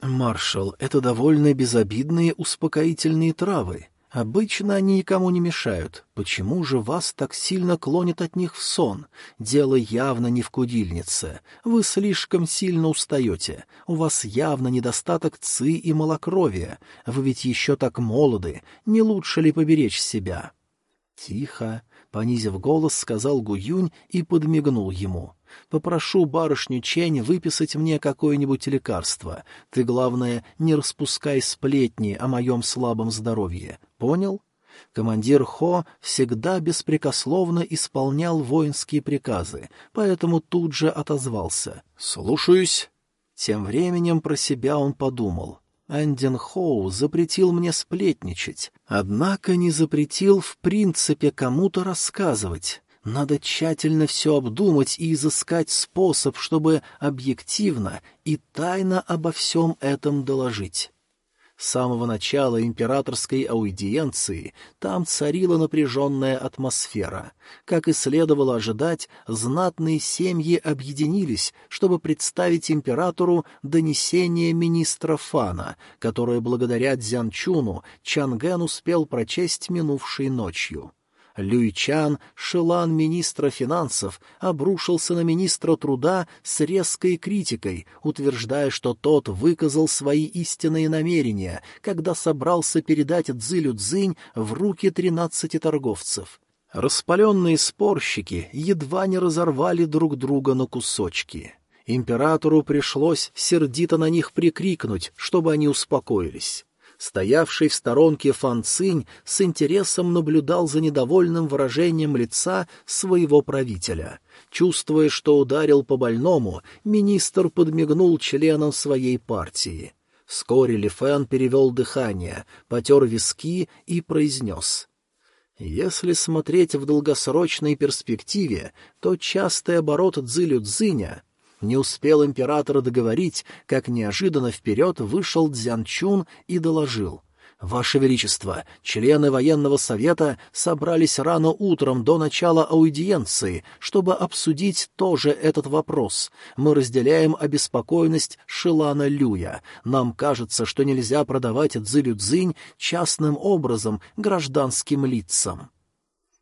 «Маршал, это довольно безобидные успокоительные травы. Обычно они никому не мешают. Почему же вас так сильно клонит от них в сон? Дело явно не в кудильнице. Вы слишком сильно устаете. У вас явно недостаток ци и малокровия. Вы ведь еще так молоды. Не лучше ли поберечь себя? Тихо, понизив голос, сказал Гуюнь и подмигнул ему. Попрошу барышню Чень выписать мне какое-нибудь лекарство. Ты, главное, не распускай сплетни о моем слабом здоровье. Понял? Командир Хо всегда беспрекословно исполнял воинские приказы, поэтому тут же отозвался. «Слушаюсь». Тем временем про себя он подумал. Андин Хоу запретил мне сплетничать, однако не запретил в принципе кому-то рассказывать. Надо тщательно все обдумать и изыскать способ, чтобы объективно и тайно обо всем этом доложить. С самого начала императорской аудиенции там царила напряженная атмосфера. Как и следовало ожидать, знатные семьи объединились, чтобы представить императору донесение министра Фана, которое благодаря Дзянчуну Чанген успел прочесть минувшей ночью. Люйчан, шелан министра финансов, обрушился на министра труда с резкой критикой, утверждая, что тот выказал свои истинные намерения, когда собрался передать Цзилю Цзинь в руки тринадцати торговцев. Распаленные спорщики едва не разорвали друг друга на кусочки. Императору пришлось сердито на них прикрикнуть, чтобы они успокоились. Стоявший в сторонке Фан Цинь с интересом наблюдал за недовольным выражением лица своего правителя. Чувствуя, что ударил по больному, министр подмигнул членам своей партии. Вскоре Ли Фэн перевел дыхание, потер виски и произнес — если смотреть в долгосрочной перспективе, то частый оборот Цзилю Цзиня не успел император договорить, как неожиданно вперед вышел Дзянчун и доложил. «Ваше Величество, члены военного совета собрались рано утром до начала аудиенции, чтобы обсудить тоже этот вопрос. Мы разделяем обеспокоенность Шилана Люя. Нам кажется, что нельзя продавать Цзилю-Цзинь частным образом гражданским лицам».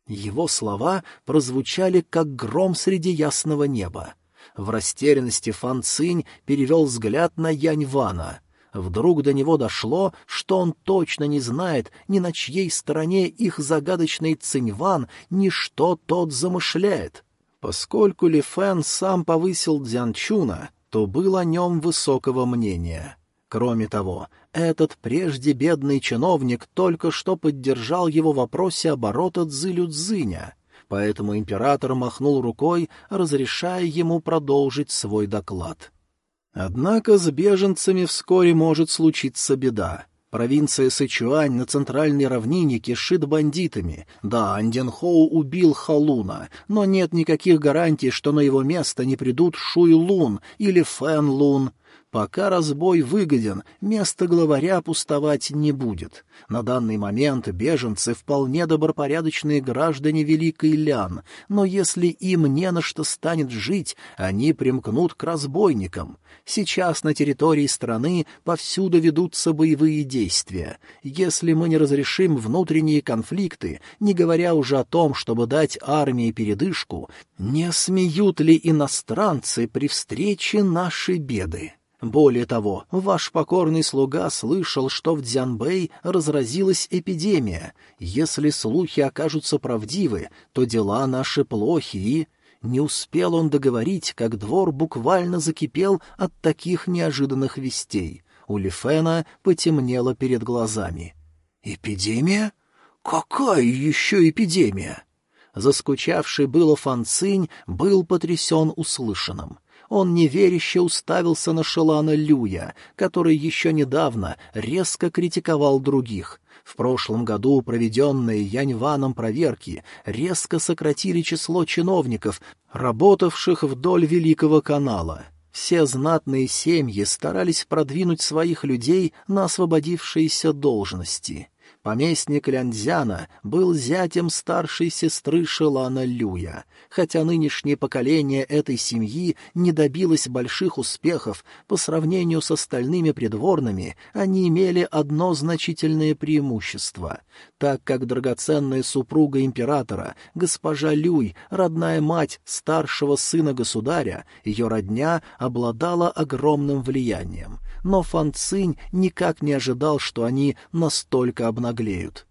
Его слова прозвучали, как гром среди ясного неба. В растерянности Фан Цинь перевел взгляд на Янь Вана. Вдруг до него дошло, что он точно не знает ни на чьей стороне их загадочный Цинь Ван, ни что тот замышляет. Поскольку Ли Фэн сам повысил Дзянчуна, то был о нем высокого мнения. Кроме того, этот прежде бедный чиновник только что поддержал его в вопросе оборота Цзилю Цзиня, поэтому император махнул рукой, разрешая ему продолжить свой доклад. Однако с беженцами вскоре может случиться беда. Провинция Сычуань на центральной равнине кишит бандитами. Да, Анденхоу убил Халуна, но нет никаких гарантий, что на его место не придут Шуй Лун или Фэн Лун. Пока разбой выгоден, место главаря пустовать не будет. На данный момент беженцы вполне добропорядочные граждане Великой Лян, но если им не на что станет жить, они примкнут к разбойникам. Сейчас на территории страны повсюду ведутся боевые действия. Если мы не разрешим внутренние конфликты, не говоря уже о том, чтобы дать армии передышку, не смеют ли иностранцы при встрече наши беды? Более того, ваш покорный слуга слышал, что в Дзянбэй разразилась эпидемия. Если слухи окажутся правдивы, то дела наши плохи и... Не успел он договорить, как двор буквально закипел от таких неожиданных вестей. У Лифена потемнело перед глазами. «Эпидемия? Какая еще эпидемия?» Заскучавший было Фанцинь был потрясен услышанным он неверяще уставился на Шелана Люя, который еще недавно резко критиковал других. В прошлом году проведенные Яньваном проверки резко сократили число чиновников, работавших вдоль Великого канала. Все знатные семьи старались продвинуть своих людей на освободившиеся должности. Поместник Лянзяна был зятем старшей сестры Шелана Люя. Хотя нынешнее поколение этой семьи не добилось больших успехов по сравнению с остальными придворными, они имели одно значительное преимущество. Так как драгоценная супруга императора, госпожа Люй, родная мать старшего сына государя, ее родня обладала огромным влиянием но Фан Цинь никак не ожидал, что они настолько обнаглеют.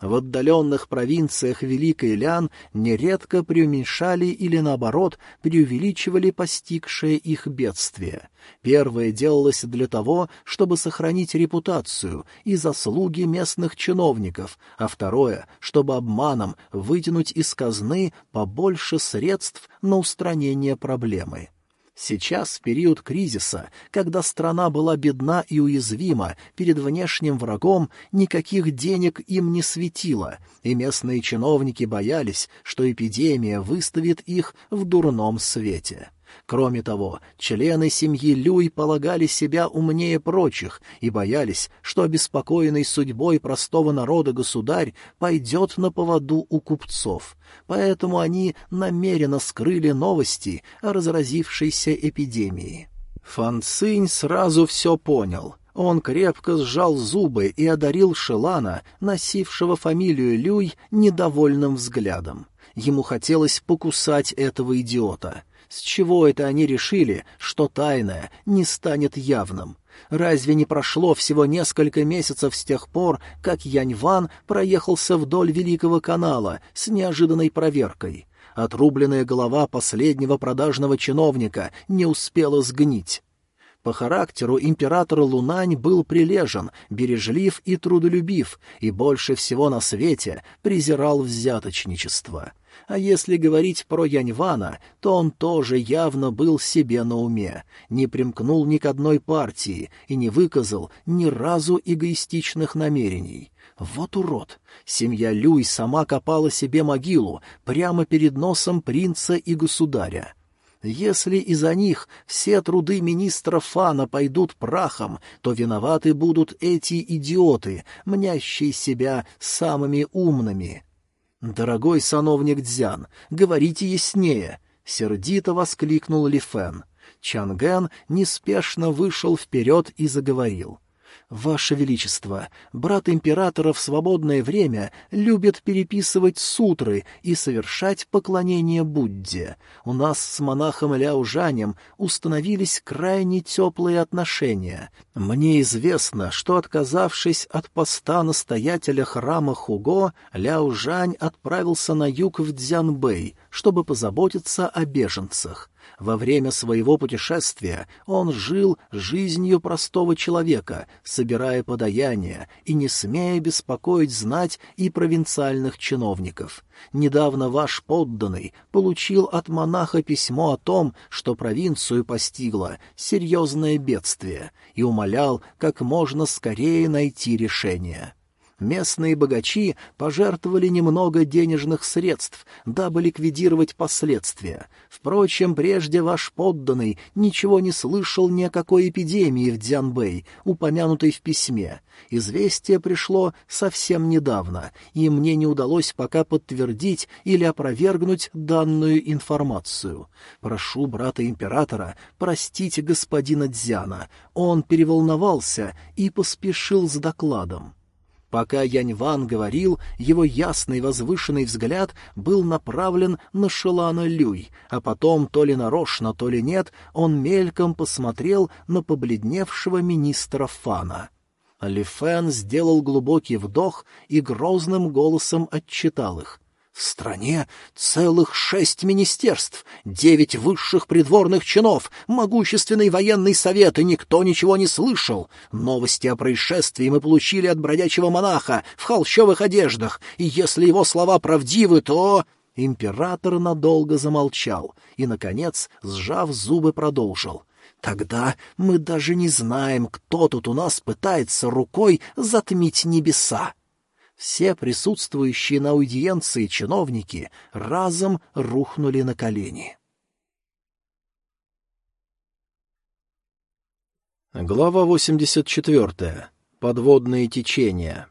В отдаленных провинциях Великой Лян нередко преуменьшали или, наоборот, преувеличивали постигшее их бедствие. Первое делалось для того, чтобы сохранить репутацию и заслуги местных чиновников, а второе — чтобы обманом вытянуть из казны побольше средств на устранение проблемы. Сейчас, в период кризиса, когда страна была бедна и уязвима перед внешним врагом, никаких денег им не светило, и местные чиновники боялись, что эпидемия выставит их в дурном свете. Кроме того, члены семьи Люй полагали себя умнее прочих и боялись, что обеспокоенный судьбой простого народа государь пойдет на поводу у купцов. Поэтому они намеренно скрыли новости о разразившейся эпидемии. Фан Цинь сразу все понял — он крепко сжал зубы и одарил Шелана, носившего фамилию Люй, недовольным взглядом. Ему хотелось покусать этого идиота. С чего это они решили, что тайное не станет явным? Разве не прошло всего несколько месяцев с тех пор, как Янь Ван проехался вдоль Великого канала с неожиданной проверкой? Отрубленная голова последнего продажного чиновника не успела сгнить. По характеру император Лунань был прилежен, бережлив и трудолюбив, и больше всего на свете презирал взяточничество. А если говорить про Яньвана, то он тоже явно был себе на уме, не примкнул ни к одной партии и не выказал ни разу эгоистичных намерений. Вот урод! Семья Люй сама копала себе могилу прямо перед носом принца и государя. Если из-за них все труды министра Фана пойдут прахом, то виноваты будут эти идиоты, мнящие себя самыми умными. «Дорогой сановник Дзян, говорите яснее!» — сердито воскликнул Ли Фэн. Чанген неспешно вышел вперед и заговорил. «Ваше Величество, брат императора в свободное время любит переписывать сутры и совершать поклонение Будде. У нас с монахом Ляо Жанем установились крайне теплые отношения. Мне известно, что, отказавшись от поста настоятеля храма Хуго, Ляо Жань отправился на юг в Дзянбэй, чтобы позаботиться о беженцах. Во время своего путешествия он жил жизнью простого человека, собирая подаяния и не смея беспокоить знать и провинциальных чиновников. Недавно ваш подданный получил от монаха письмо о том, что провинцию постигло серьезное бедствие, и умолял как можно скорее найти решение. Местные богачи пожертвовали немного денежных средств, дабы ликвидировать последствия. Впрочем, прежде ваш подданный ничего не слышал ни о какой эпидемии в Дзянбэй, упомянутой в письме. Известие пришло совсем недавно, и мне не удалось пока подтвердить или опровергнуть данную информацию. Прошу брата императора простить господина Дзяна. Он переволновался и поспешил с докладом. Пока Янь Ван говорил, его ясный возвышенный взгляд был направлен на Шелана Люй, а потом, то ли нарочно, то ли нет, он мельком посмотрел на побледневшего министра Фана. Ли Фэн сделал глубокий вдох и грозным голосом отчитал их. В стране целых шесть министерств, девять высших придворных чинов, могущественный военный совет, и никто ничего не слышал. Новости о происшествии мы получили от бродячего монаха в холщовых одеждах, и если его слова правдивы, то...» Император надолго замолчал и, наконец, сжав зубы, продолжил. «Тогда мы даже не знаем, кто тут у нас пытается рукой затмить небеса» все присутствующие на аудиенции чиновники разом рухнули на колени. Глава 84. Подводные течения.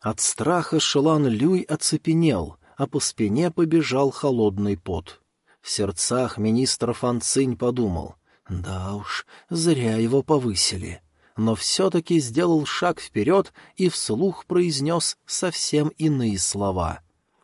От страха Шелан Люй оцепенел, а по спине побежал холодный пот. В сердцах министр Фан Цинь подумал, да уж, зря его повысили но все-таки сделал шаг вперед и вслух произнес совсем иные слова.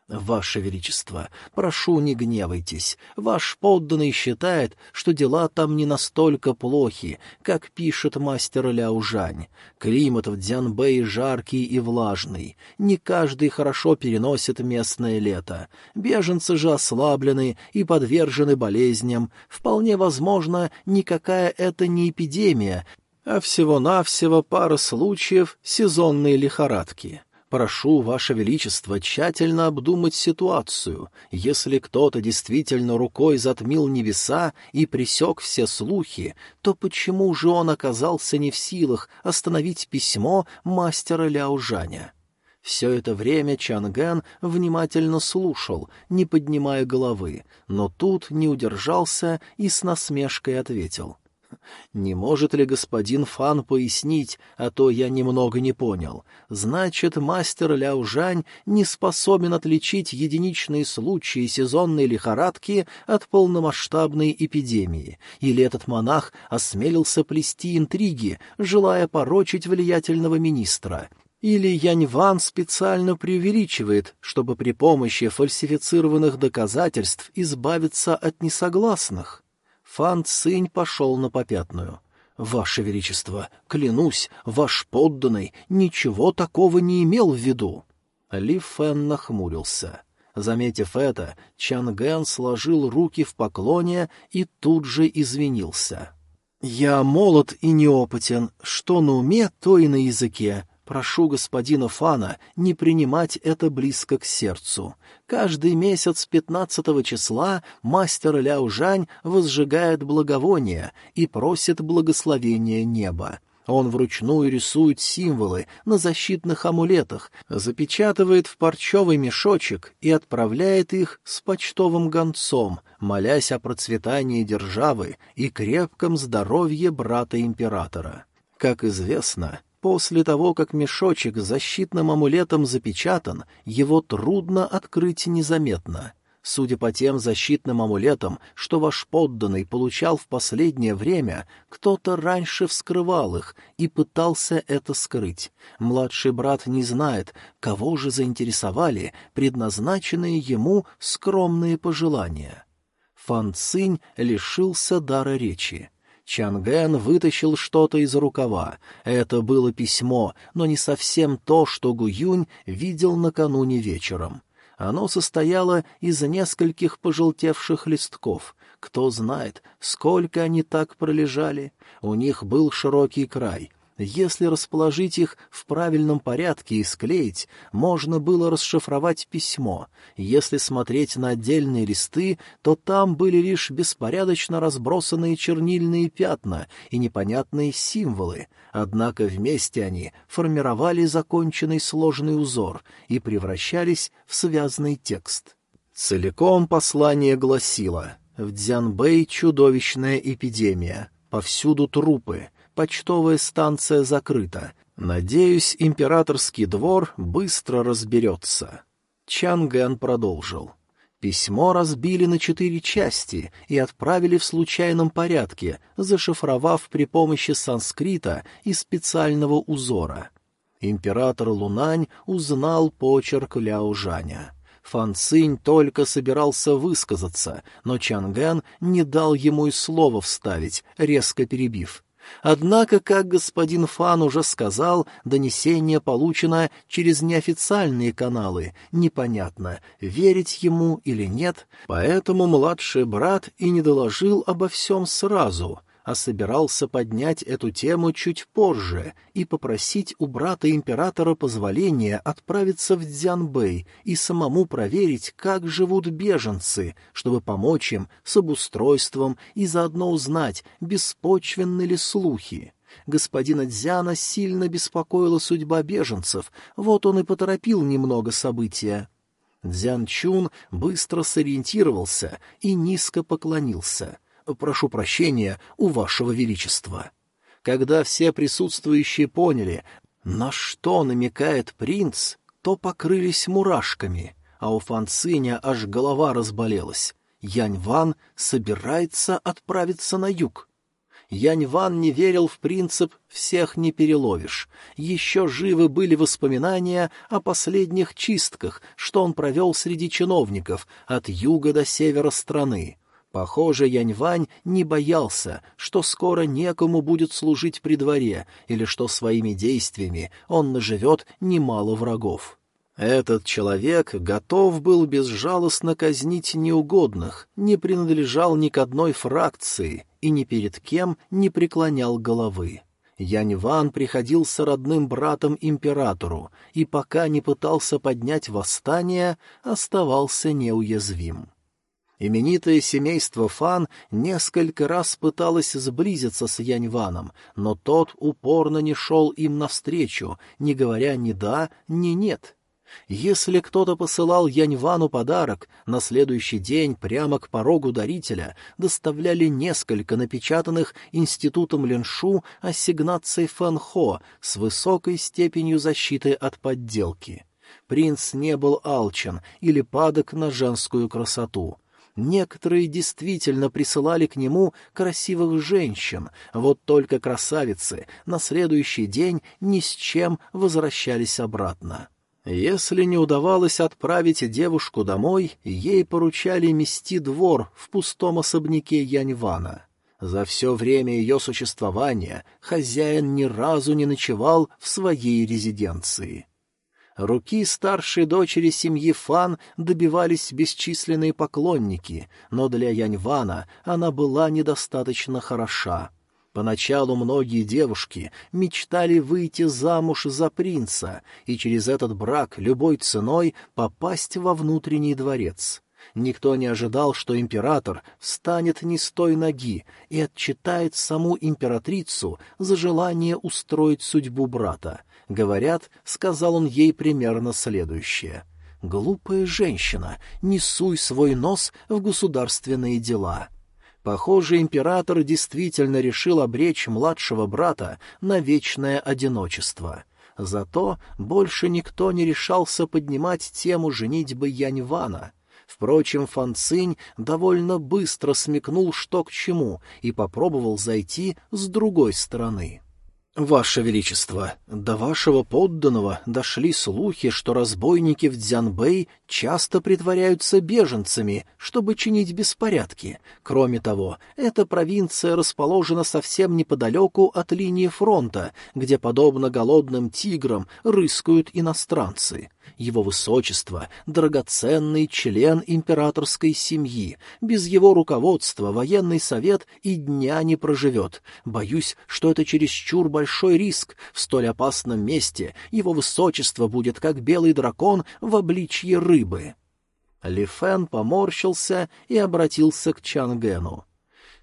«Ваше Величество, прошу, не гневайтесь. Ваш подданный считает, что дела там не настолько плохи, как пишет мастер Ляужань. Климат в Дзянбэе жаркий и влажный. Не каждый хорошо переносит местное лето. Беженцы же ослаблены и подвержены болезням. Вполне возможно, никакая это не эпидемия, а всего-навсего пара случаев сезонной лихорадки. Прошу, Ваше Величество, тщательно обдумать ситуацию. Если кто-то действительно рукой затмил небеса и пресек все слухи, то почему же он оказался не в силах остановить письмо мастера Ляужаня? Все это время Чангэн внимательно слушал, не поднимая головы, но тут не удержался и с насмешкой ответил — не может ли господин Фан пояснить, а то я немного не понял. Значит, мастер Ляо Жань не способен отличить единичные случаи сезонной лихорадки от полномасштабной эпидемии. Или этот монах осмелился плести интриги, желая порочить влиятельного министра. Или Янь Ван специально преувеличивает, чтобы при помощи фальсифицированных доказательств избавиться от несогласных. Фан Цинь пошел на попятную. «Ваше Величество, клянусь, ваш подданный ничего такого не имел в виду». Ли Фэн нахмурился. Заметив это, Чан Гэн сложил руки в поклоне и тут же извинился. «Я молод и неопытен, что на уме, то и на языке. Прошу господина Фана не принимать это близко к сердцу. Каждый месяц пятнадцатого числа мастер Ляо Жань возжигает благовония и просит благословения неба. Он вручную рисует символы на защитных амулетах, запечатывает в парчевый мешочек и отправляет их с почтовым гонцом, молясь о процветании державы и крепком здоровье брата императора. Как известно, После того, как мешочек с защитным амулетом запечатан, его трудно открыть незаметно. Судя по тем защитным амулетам, что ваш подданный получал в последнее время, кто-то раньше вскрывал их и пытался это скрыть. Младший брат не знает, кого же заинтересовали предназначенные ему скромные пожелания. Фан Цинь лишился дара речи. Чанген вытащил что-то из рукава. Это было письмо, но не совсем то, что Гуюнь видел накануне вечером. Оно состояло из нескольких пожелтевших листков. Кто знает, сколько они так пролежали. У них был широкий край, если расположить их в правильном порядке и склеить, можно было расшифровать письмо. Если смотреть на отдельные листы, то там были лишь беспорядочно разбросанные чернильные пятна и непонятные символы, однако вместе они формировали законченный сложный узор и превращались в связанный текст. Целиком послание гласило «В Дзянбэй чудовищная эпидемия, повсюду трупы» почтовая станция закрыта. Надеюсь, императорский двор быстро разберется. Чангэн продолжил. Письмо разбили на четыре части и отправили в случайном порядке, зашифровав при помощи санскрита и специального узора. Император Лунань узнал почерк Ляо Жаня. Фан Цинь только собирался высказаться, но Чангэн не дал ему и слова вставить, резко перебив. Однако, как господин Фан уже сказал, донесение получено через неофициальные каналы, непонятно, верить ему или нет, поэтому младший брат и не доложил обо всем сразу, а собирался поднять эту тему чуть позже и попросить у брата императора позволения отправиться в Дзянбэй и самому проверить, как живут беженцы, чтобы помочь им с обустройством и заодно узнать, беспочвенны ли слухи. Господина Дзяна сильно беспокоила судьба беженцев, вот он и поторопил немного события. Дзян Чун быстро сориентировался и низко поклонился — прошу прощения у вашего величества». Когда все присутствующие поняли, на что намекает принц, то покрылись мурашками, а у Фанциня аж голова разболелась. Янь Ван собирается отправиться на юг. Янь Ван не верил в принцип «всех не переловишь». Еще живы были воспоминания о последних чистках, что он провел среди чиновников от юга до севера страны. Похоже, Яньвань не боялся, что скоро некому будет служить при дворе или что своими действиями он наживет немало врагов. Этот человек готов был безжалостно казнить неугодных, не принадлежал ни к одной фракции и ни перед кем не преклонял головы. Янь-Ван приходился родным братом императору и пока не пытался поднять восстание, оставался неуязвим. Именитое семейство Фан несколько раз пыталось сблизиться с Яньваном, но тот упорно не шел им навстречу, не говоря ни «да», ни «нет». Если кто-то посылал Яньвану подарок, на следующий день прямо к порогу дарителя доставляли несколько напечатанных институтом Леншу ассигнаций Фанхо с высокой степенью защиты от подделки. Принц не был алчен или падок на женскую красоту — Некоторые действительно присылали к нему красивых женщин, вот только красавицы на следующий день ни с чем возвращались обратно. Если не удавалось отправить девушку домой, ей поручали мести двор в пустом особняке Яньвана. За все время ее существования хозяин ни разу не ночевал в своей резиденции. Руки старшей дочери семьи Фан добивались бесчисленные поклонники, но для Яньвана она была недостаточно хороша. Поначалу многие девушки мечтали выйти замуж за принца и через этот брак любой ценой попасть во внутренний дворец. Никто не ожидал, что император встанет не с той ноги и отчитает саму императрицу за желание устроить судьбу брата. Говорят, сказал он ей примерно следующее. «Глупая женщина, не суй свой нос в государственные дела». Похоже, император действительно решил обречь младшего брата на вечное одиночество. Зато больше никто не решался поднимать тему женитьбы Яньвана. Впрочем, Фан Цинь довольно быстро смекнул, что к чему, и попробовал зайти с другой стороны. «Ваше Величество, до вашего подданного дошли слухи, что разбойники в Дзянбэй часто притворяются беженцами, чтобы чинить беспорядки. Кроме того, эта провинция расположена совсем неподалеку от линии фронта, где, подобно голодным тиграм, рыскают иностранцы. Его высочество — драгоценный член императорской семьи. Без его руководства военный совет и дня не проживет. Боюсь, что это чересчур большой риск. В столь опасном месте его высочество будет как белый дракон в обличье рыбы. Ли Фен поморщился и обратился к Чангену.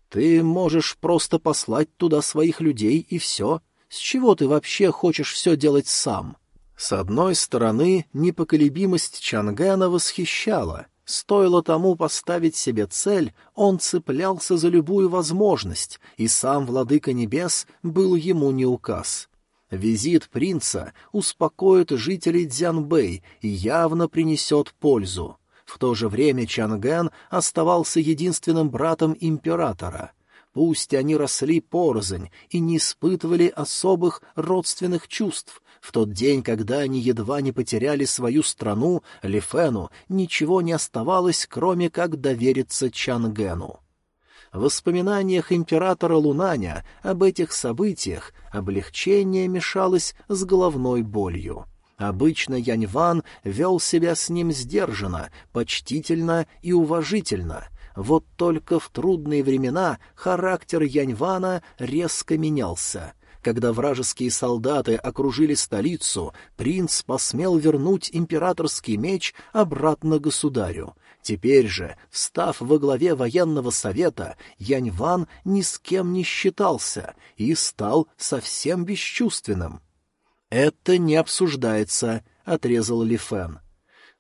«Ты можешь просто послать туда своих людей, и все. С чего ты вообще хочешь все делать сам?» С одной стороны, непоколебимость Чангена восхищала. Стоило тому поставить себе цель, он цеплялся за любую возможность, и сам Владыка Небес был ему не указ. Визит принца успокоит жителей Дзянбэй и явно принесет пользу. В то же время Чанген оставался единственным братом императора. Пусть они росли порознь и не испытывали особых родственных чувств, в тот день, когда они едва не потеряли свою страну, Лифену ничего не оставалось, кроме как довериться Чангену. В воспоминаниях императора Лунаня об этих событиях облегчение мешалось с головной болью. Обычно Яньван вел себя с ним сдержанно, почтительно и уважительно. Вот только в трудные времена характер Яньвана резко менялся — когда вражеские солдаты окружили столицу, принц посмел вернуть императорский меч обратно государю. Теперь же, встав во главе военного совета, Яньван ни с кем не считался и стал совсем бесчувственным. «Это не обсуждается», — отрезал Ли Фэн.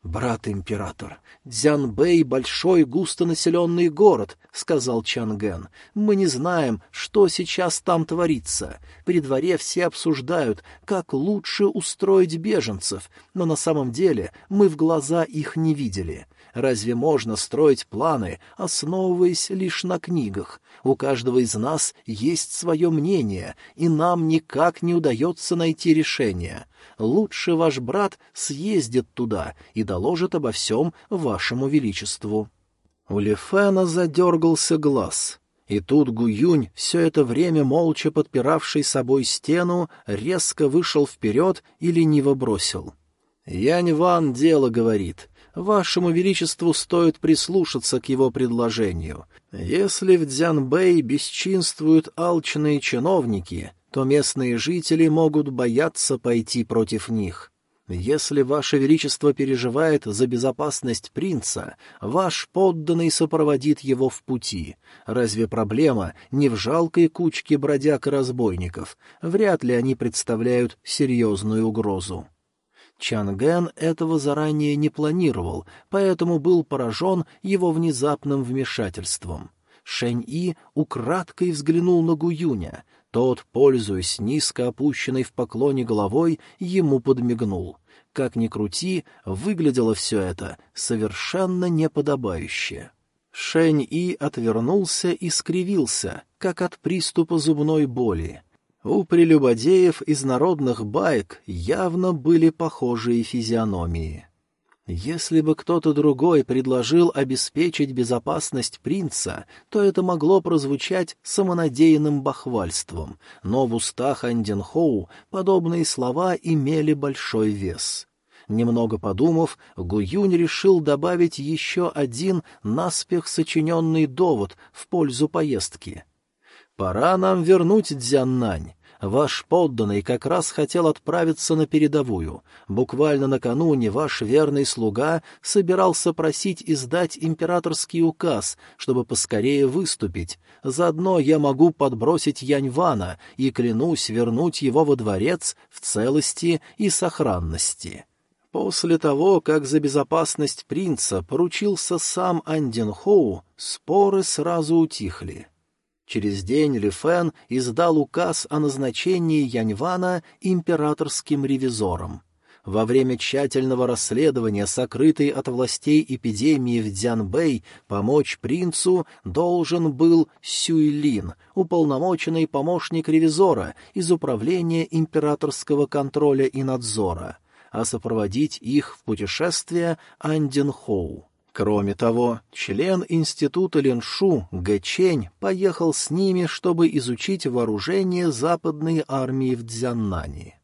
«Брат-император, Дзянбэй — большой густонаселенный город», — сказал Чанген. «Мы не знаем, что сейчас там творится. При дворе все обсуждают, как лучше устроить беженцев, но на самом деле мы в глаза их не видели. Разве можно строить планы, основываясь лишь на книгах? У каждого из нас есть свое мнение, и нам никак не удается найти решение. Лучше ваш брат съездит туда и доложит обо всем вашему величеству». У Лефена задергался глаз. И тут Гуюнь, все это время молча подпиравший собой стену, резко вышел вперед и лениво бросил. «Янь Ван дело говорит. Вашему Величеству стоит прислушаться к его предложению. Если в Дзянбэй бесчинствуют алчные чиновники, то местные жители могут бояться пойти против них. Если Ваше Величество переживает за безопасность принца, ваш подданный сопроводит его в пути. Разве проблема не в жалкой кучке бродяг и разбойников? Вряд ли они представляют серьезную угрозу. Чанген этого заранее не планировал, поэтому был поражен его внезапным вмешательством. Шэнь-И украдкой взглянул на Гуюня. Тот, пользуясь низко опущенной в поклоне головой, ему подмигнул. Как ни крути, выглядело все это совершенно неподобающе. Шэнь-И отвернулся и скривился, как от приступа зубной боли. У прелюбодеев из народных баек явно были похожие физиономии. Если бы кто-то другой предложил обеспечить безопасность принца, то это могло прозвучать самонадеянным бахвальством, но в устах Анденхоу подобные слова имели большой вес. Немного подумав, Гуюнь решил добавить еще один наспех сочиненный довод в пользу поездки — Пора нам вернуть Дзяннань. Ваш подданный как раз хотел отправиться на передовую. Буквально накануне ваш верный слуга собирался просить издать императорский указ, чтобы поскорее выступить. Заодно я могу подбросить Яньвана и, клянусь, вернуть его во дворец в целости и сохранности». После того, как за безопасность принца поручился сам Андин Хоу, споры сразу утихли. Через день Ли Фэн издал указ о назначении Яньвана императорским ревизором. Во время тщательного расследования сокрытой от властей эпидемии в Дзянбэй помочь принцу должен был Сюйлин, уполномоченный помощник ревизора из Управления императорского контроля и надзора, а сопроводить их в путешествие Андин Хоу. Кроме того, член института Линшу Гэчень поехал с ними, чтобы изучить вооружение западной армии в Дзяннани.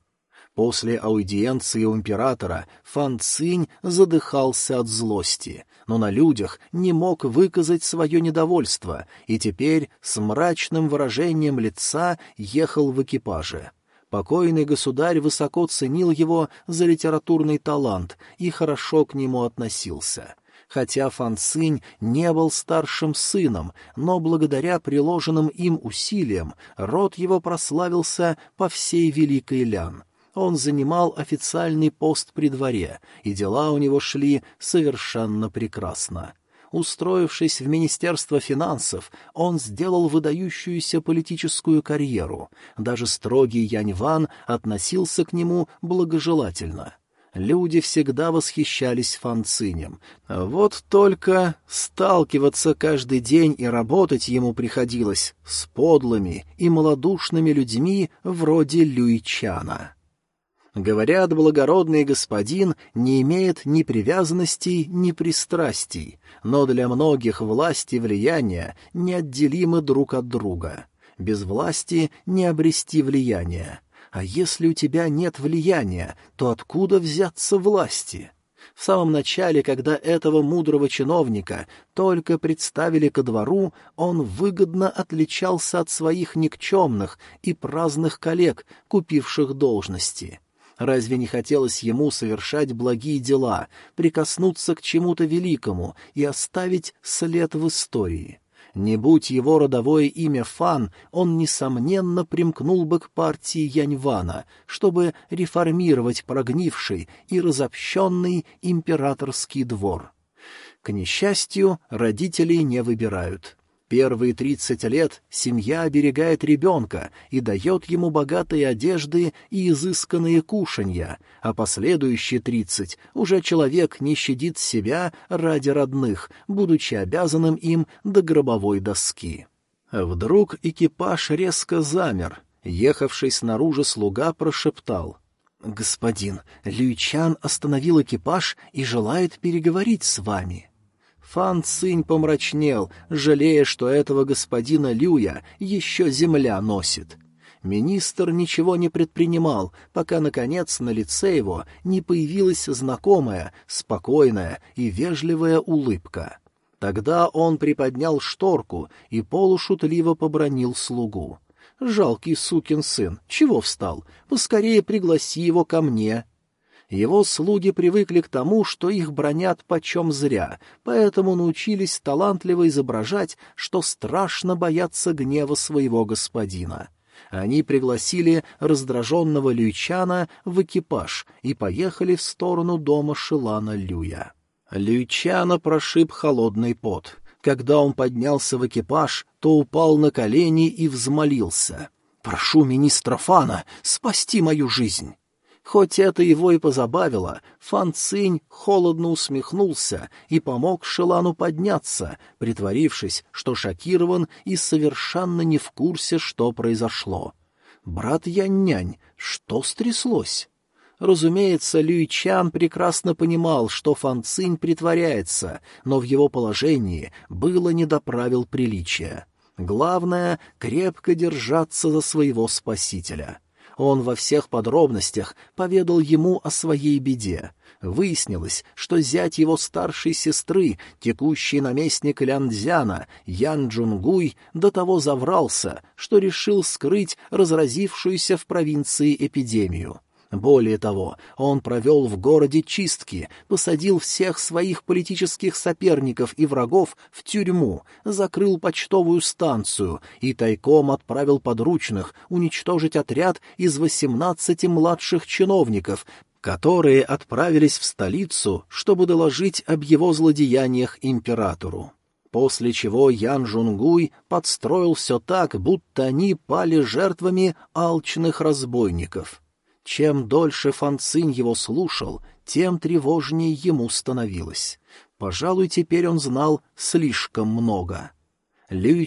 После аудиенции у императора Фан Цинь задыхался от злости, но на людях не мог выказать свое недовольство и теперь с мрачным выражением лица ехал в экипаже. Покойный государь высоко ценил его за литературный талант и хорошо к нему относился — хотя Фан Цинь не был старшим сыном, но благодаря приложенным им усилиям род его прославился по всей Великой Лян. Он занимал официальный пост при дворе, и дела у него шли совершенно прекрасно. Устроившись в Министерство финансов, он сделал выдающуюся политическую карьеру. Даже строгий Янь Ван относился к нему благожелательно. Люди всегда восхищались Фанцинем. Вот только сталкиваться каждый день и работать ему приходилось с подлыми и малодушными людьми вроде Люичана. Говорят, благородный господин не имеет ни привязанностей, ни пристрастий, но для многих власть и влияние неотделимы друг от друга. Без власти не обрести влияние. А если у тебя нет влияния, то откуда взяться власти? В самом начале, когда этого мудрого чиновника только представили ко двору, он выгодно отличался от своих никчемных и праздных коллег, купивших должности. Разве не хотелось ему совершать благие дела, прикоснуться к чему-то великому и оставить след в истории? Не будь его родовое имя Фан, он, несомненно, примкнул бы к партии Яньвана, чтобы реформировать прогнивший и разобщенный императорский двор. К несчастью, родителей не выбирают. Первые тридцать лет семья оберегает ребенка и дает ему богатые одежды и изысканные кушанья, а последующие тридцать уже человек не щадит себя ради родных, будучи обязанным им до гробовой доски. Вдруг экипаж резко замер. Ехавший снаружи слуга прошептал. «Господин, Люйчан остановил экипаж и желает переговорить с вами». Фан Цинь помрачнел, жалея, что этого господина Люя еще земля носит. Министр ничего не предпринимал, пока, наконец, на лице его не появилась знакомая, спокойная и вежливая улыбка. Тогда он приподнял шторку и полушутливо побронил слугу. «Жалкий сукин сын, чего встал? Поскорее пригласи его ко мне». Его слуги привыкли к тому, что их бронят почем зря, поэтому научились талантливо изображать, что страшно боятся гнева своего господина. Они пригласили раздраженного Люйчана в экипаж и поехали в сторону дома Шилана Люя. Люйчана прошиб холодный пот. Когда он поднялся в экипаж, то упал на колени и взмолился. «Прошу министра Фана спасти мою жизнь!» Хоть это его и позабавило, Фан Цинь холодно усмехнулся и помог Шелану подняться, притворившись, что шокирован и совершенно не в курсе, что произошло. «Брат Янь-нянь, что стряслось?» Разумеется, Люй Чан прекрасно понимал, что Фан Цинь притворяется, но в его положении было не до приличия. Главное — крепко держаться за своего спасителя. Он во всех подробностях поведал ему о своей беде. Выяснилось, что зять его старшей сестры, текущий наместник Ляндзяна, Ян Джунгуй, до того заврался, что решил скрыть разразившуюся в провинции эпидемию. Более того, он провел в городе чистки, посадил всех своих политических соперников и врагов в тюрьму, закрыл почтовую станцию и тайком отправил подручных уничтожить отряд из восемнадцати младших чиновников, которые отправились в столицу, чтобы доложить об его злодеяниях императору. После чего Ян Жунгуй подстроил все так, будто они пали жертвами алчных разбойников. Чем дольше Фанцинь его слушал, тем тревожнее ему становилось. Пожалуй, теперь он знал слишком много.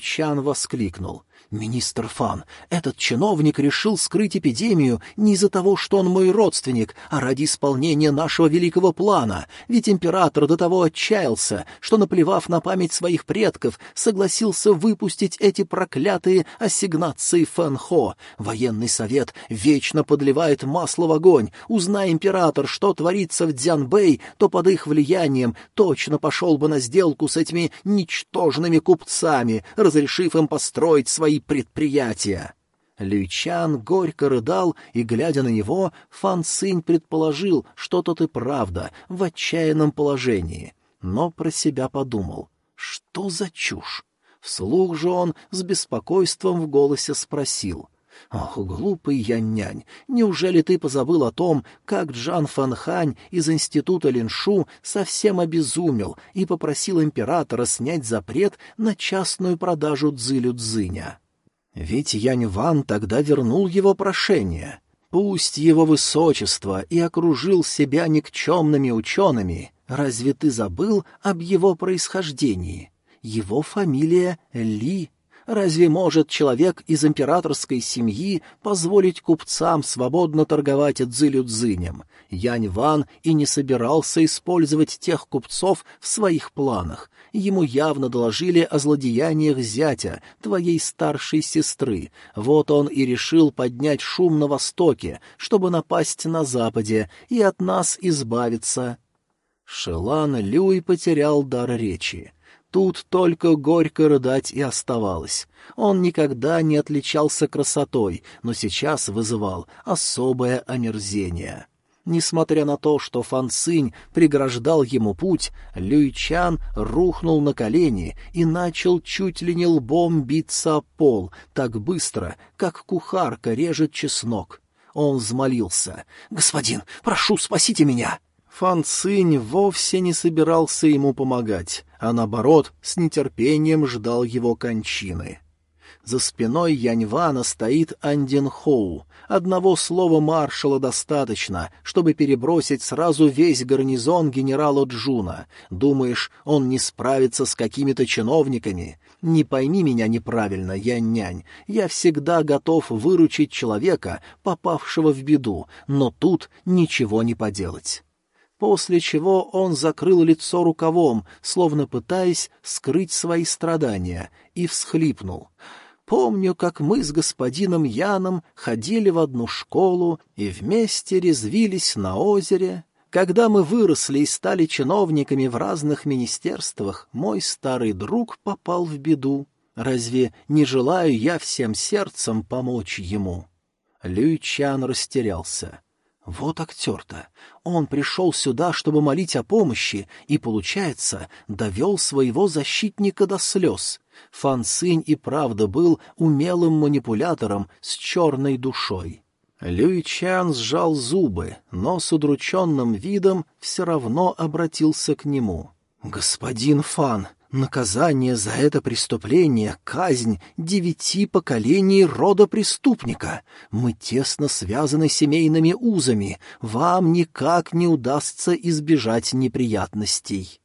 Чан воскликнул. «Министр Фан, этот чиновник решил скрыть эпидемию не из-за того, что он мой родственник, а ради исполнения нашего великого плана, ведь император до того отчаялся, что, наплевав на память своих предков, согласился выпустить эти проклятые ассигнации Фэн-Хо. Военный совет вечно подливает масло в огонь. Узнай, император, что творится в Дзянбэй, то под их влиянием точно пошел бы на сделку с этими ничтожными купцами, разрешив им построить свои предприятия. Лючан горько рыдал, и, глядя на него, Фан Цинь предположил, что тот и правда в отчаянном положении, но про себя подумал, что за чушь. Вслух же он с беспокойством в голосе спросил. «Ох, глупый янь-нянь, неужели ты позабыл о том, как Джан Фанхань из института Линшу совсем обезумел и попросил императора снять запрет на частную продажу Цзилю-Цзиня?» Ведь Янь Ван тогда вернул его прошение. Пусть его высочество и окружил себя никчемными учеными, разве ты забыл об его происхождении? Его фамилия Ли. Разве может человек из императорской семьи позволить купцам свободно торговать дзылю-дзынем? Янь Ван и не собирался использовать тех купцов в своих планах. Ему явно доложили о злодеяниях зятя, твоей старшей сестры. Вот он и решил поднять шум на востоке, чтобы напасть на западе и от нас избавиться. Шелан Люй потерял дар речи. Тут только горько рыдать и оставалось. Он никогда не отличался красотой, но сейчас вызывал особое омерзение. Несмотря на то, что Фан Цинь преграждал ему путь, Люйчан рухнул на колени и начал чуть ли не лбом биться о пол, так быстро, как кухарка режет чеснок. Он взмолился. «Господин, прошу, спасите меня!» Фан Цинь вовсе не собирался ему помогать, а наоборот, с нетерпением ждал его кончины. За спиной Яньвана стоит Андин Хоу. Одного слова маршала достаточно, чтобы перебросить сразу весь гарнизон генерала Чжуна. Думаешь, он не справится с какими-то чиновниками? Не пойми меня неправильно, Янь-нянь. Я всегда готов выручить человека, попавшего в беду, но тут ничего не поделать после чего он закрыл лицо рукавом, словно пытаясь скрыть свои страдания, и всхлипнул. Помню, как мы с господином Яном ходили в одну школу и вместе резвились на озере. Когда мы выросли и стали чиновниками в разных министерствах, мой старый друг попал в беду. Разве не желаю я всем сердцем помочь ему?» Люй Чан растерялся. Вот актер-то. Он пришел сюда, чтобы молить о помощи, и, получается, довел своего защитника до слез. Фан Цинь и правда был умелым манипулятором с черной душой. Люй Чан сжал зубы, но с удрученным видом все равно обратился к нему. «Господин Фан, Наказание за это преступление — казнь девяти поколений рода преступника. Мы тесно связаны семейными узами. Вам никак не удастся избежать неприятностей».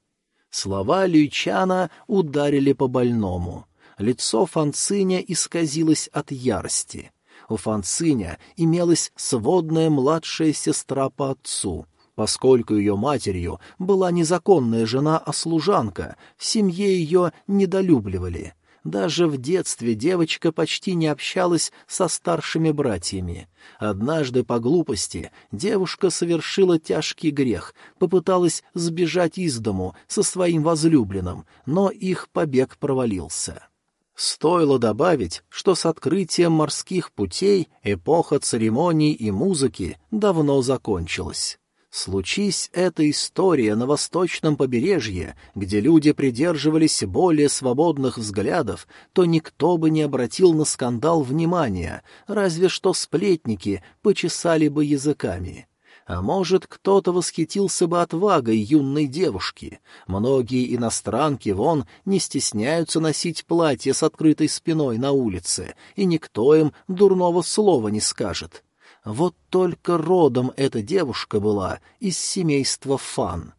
Слова Люйчана ударили по больному. Лицо Фанциня исказилось от ярости. У Фанциня имелась сводная младшая сестра по отцу — Поскольку ее матерью была незаконная жена, а служанка, в семье ее недолюбливали. Даже в детстве девочка почти не общалась со старшими братьями. Однажды по глупости девушка совершила тяжкий грех, попыталась сбежать из дому со своим возлюбленным, но их побег провалился. Стоило добавить, что с открытием морских путей эпоха церемоний и музыки давно закончилась. Случись эта история на восточном побережье, где люди придерживались более свободных взглядов, то никто бы не обратил на скандал внимания, разве что сплетники почесали бы языками. А может, кто-то восхитился бы отвагой юной девушки. Многие иностранки вон не стесняются носить платье с открытой спиной на улице, и никто им дурного слова не скажет. Вот только родом эта девушка была из семейства Фан.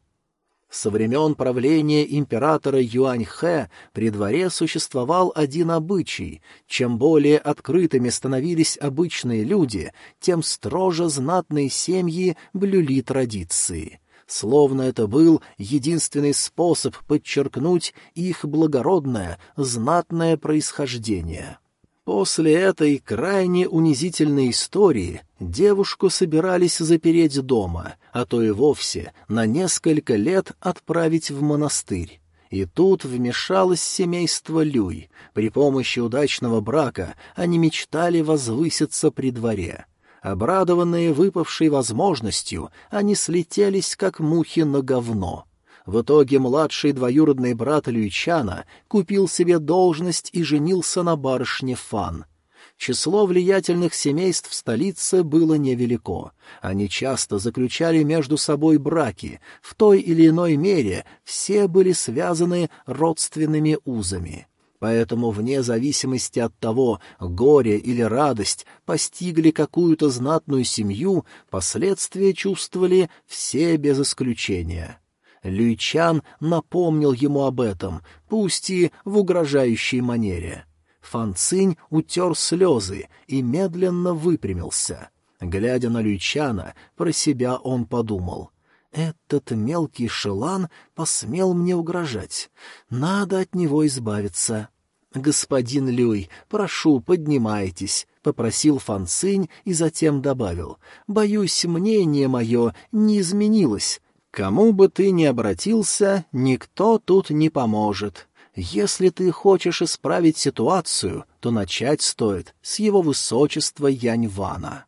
Со времен правления императора Юаньхэ при дворе существовал один обычай. Чем более открытыми становились обычные люди, тем строже знатные семьи блюли традиции. Словно это был единственный способ подчеркнуть их благородное, знатное происхождение. После этой крайне унизительной истории девушку собирались запереть дома, а то и вовсе на несколько лет отправить в монастырь. И тут вмешалось семейство Люй. При помощи удачного брака они мечтали возвыситься при дворе. Обрадованные выпавшей возможностью, они слетелись, как мухи на говно. В итоге младший двоюродный брат Люичана купил себе должность и женился на барышне Фан. Число влиятельных семейств в столице было невелико. Они часто заключали между собой браки, в той или иной мере все были связаны родственными узами. Поэтому вне зависимости от того, горе или радость постигли какую-то знатную семью, последствия чувствовали все без исключения. Люйчан напомнил ему об этом, пусть и в угрожающей манере. Фан Цинь утер слезы и медленно выпрямился. Глядя на Люйчана, про себя он подумал. «Этот мелкий шелан посмел мне угрожать. Надо от него избавиться». «Господин Люй, прошу, поднимайтесь», — попросил Фан Цинь и затем добавил. «Боюсь, мнение мое не изменилось. Кому бы ты ни обратился, никто тут не поможет. Если ты хочешь исправить ситуацию, то начать стоит с его высочества Яньвана.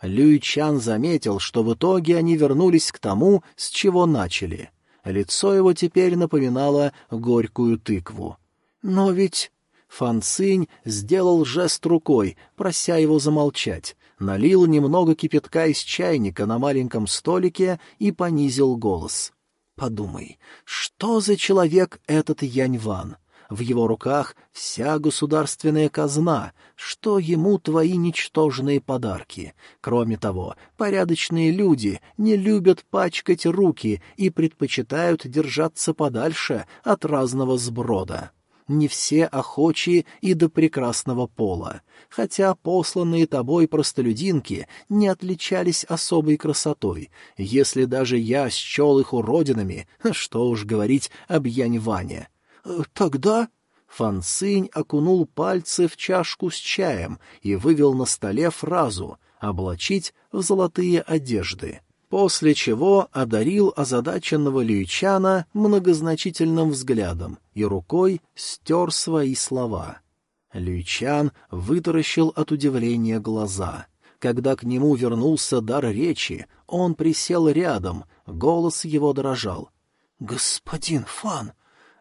Люй Чан заметил, что в итоге они вернулись к тому, с чего начали. Лицо его теперь напоминало горькую тыкву. Но ведь... Фан Цинь сделал жест рукой, прося его замолчать, налил немного кипятка из чайника на маленьком столике и понизил голос. «Подумай, что за человек этот Яньван? В его руках вся государственная казна, что ему твои ничтожные подарки. Кроме того, порядочные люди не любят пачкать руки и предпочитают держаться подальше от разного сброда» не все охочие и до прекрасного пола, хотя посланные тобой простолюдинки не отличались особой красотой, если даже я счел их уродинами, (laughs) что уж говорить об Яньване. «Э, «Тогда...» Фанцинь окунул пальцы в чашку с чаем и вывел на столе фразу «облачить в золотые одежды» после чего одарил озадаченного Лючана многозначительным взглядом и рукой стер свои слова. Лючан вытаращил от удивления глаза. Когда к нему вернулся дар речи, он присел рядом, голос его дрожал. — Господин Фан,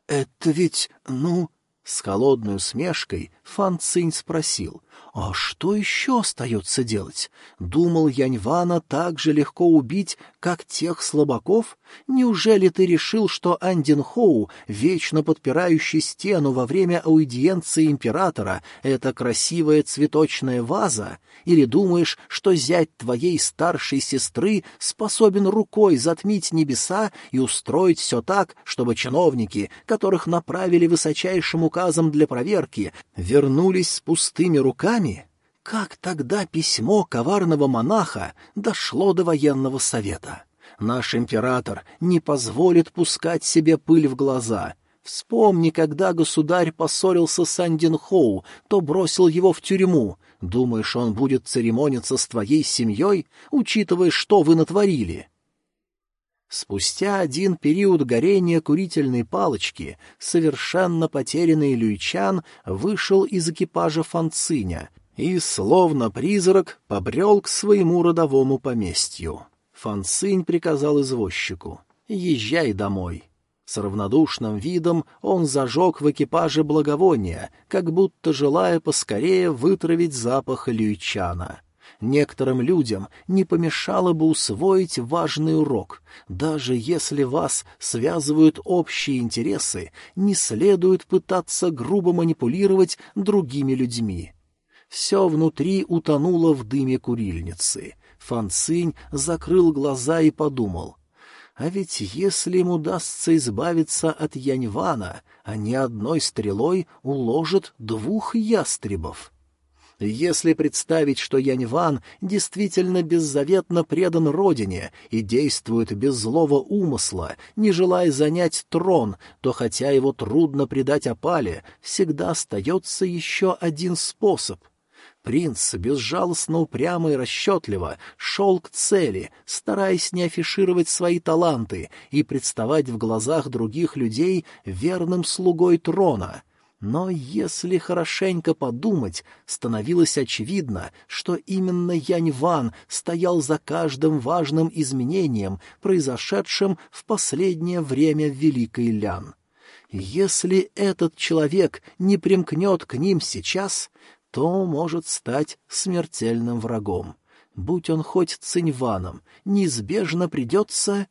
это ведь, ну... С холодной усмешкой Фан Цинь спросил, «А что еще остается делать? Думал Яньвана так же легко убить, как тех слабаков? Неужели ты решил, что Андин Хоу, вечно подпирающий стену во время аудиенции императора, это красивая цветочная ваза? Или думаешь, что зять твоей старшей сестры способен рукой затмить небеса и устроить все так, чтобы чиновники, которых направили высочайшим указом для проверки, вернулись с пустыми руками? Как тогда письмо коварного монаха дошло до военного совета? Наш император не позволит пускать себе пыль в глаза. Вспомни, когда государь поссорился с Андинхоу, то бросил его в тюрьму. Думаешь, он будет церемониться с твоей семьей, учитывая, что вы натворили?» Спустя один период горения курительной палочки совершенно потерянный Люйчан вышел из экипажа Фанциня и, словно призрак, побрел к своему родовому поместью. Фанцинь приказал извозчику «Езжай домой». С равнодушным видом он зажег в экипаже благовония, как будто желая поскорее вытравить запах Люйчана. Некоторым людям не помешало бы усвоить важный урок. Даже если вас связывают общие интересы, не следует пытаться грубо манипулировать другими людьми. Все внутри утонуло в дыме курильницы. Фан Цинь закрыл глаза и подумал. А ведь если им удастся избавиться от Яньвана, они одной стрелой уложат двух ястребов. Если представить, что Яньван действительно беззаветно предан родине и действует без злого умысла, не желая занять трон, то хотя его трудно предать опале, всегда остается еще один способ. Принц, безжалостно упрямо и расчетливо, шел к цели, стараясь не афишировать свои таланты и представать в глазах других людей верным слугой трона — но если хорошенько подумать, становилось очевидно, что именно Янь Ван стоял за каждым важным изменением, произошедшим в последнее время в Великой Лян. Если этот человек не примкнет к ним сейчас, то может стать смертельным врагом. Будь он хоть Циньваном, неизбежно придется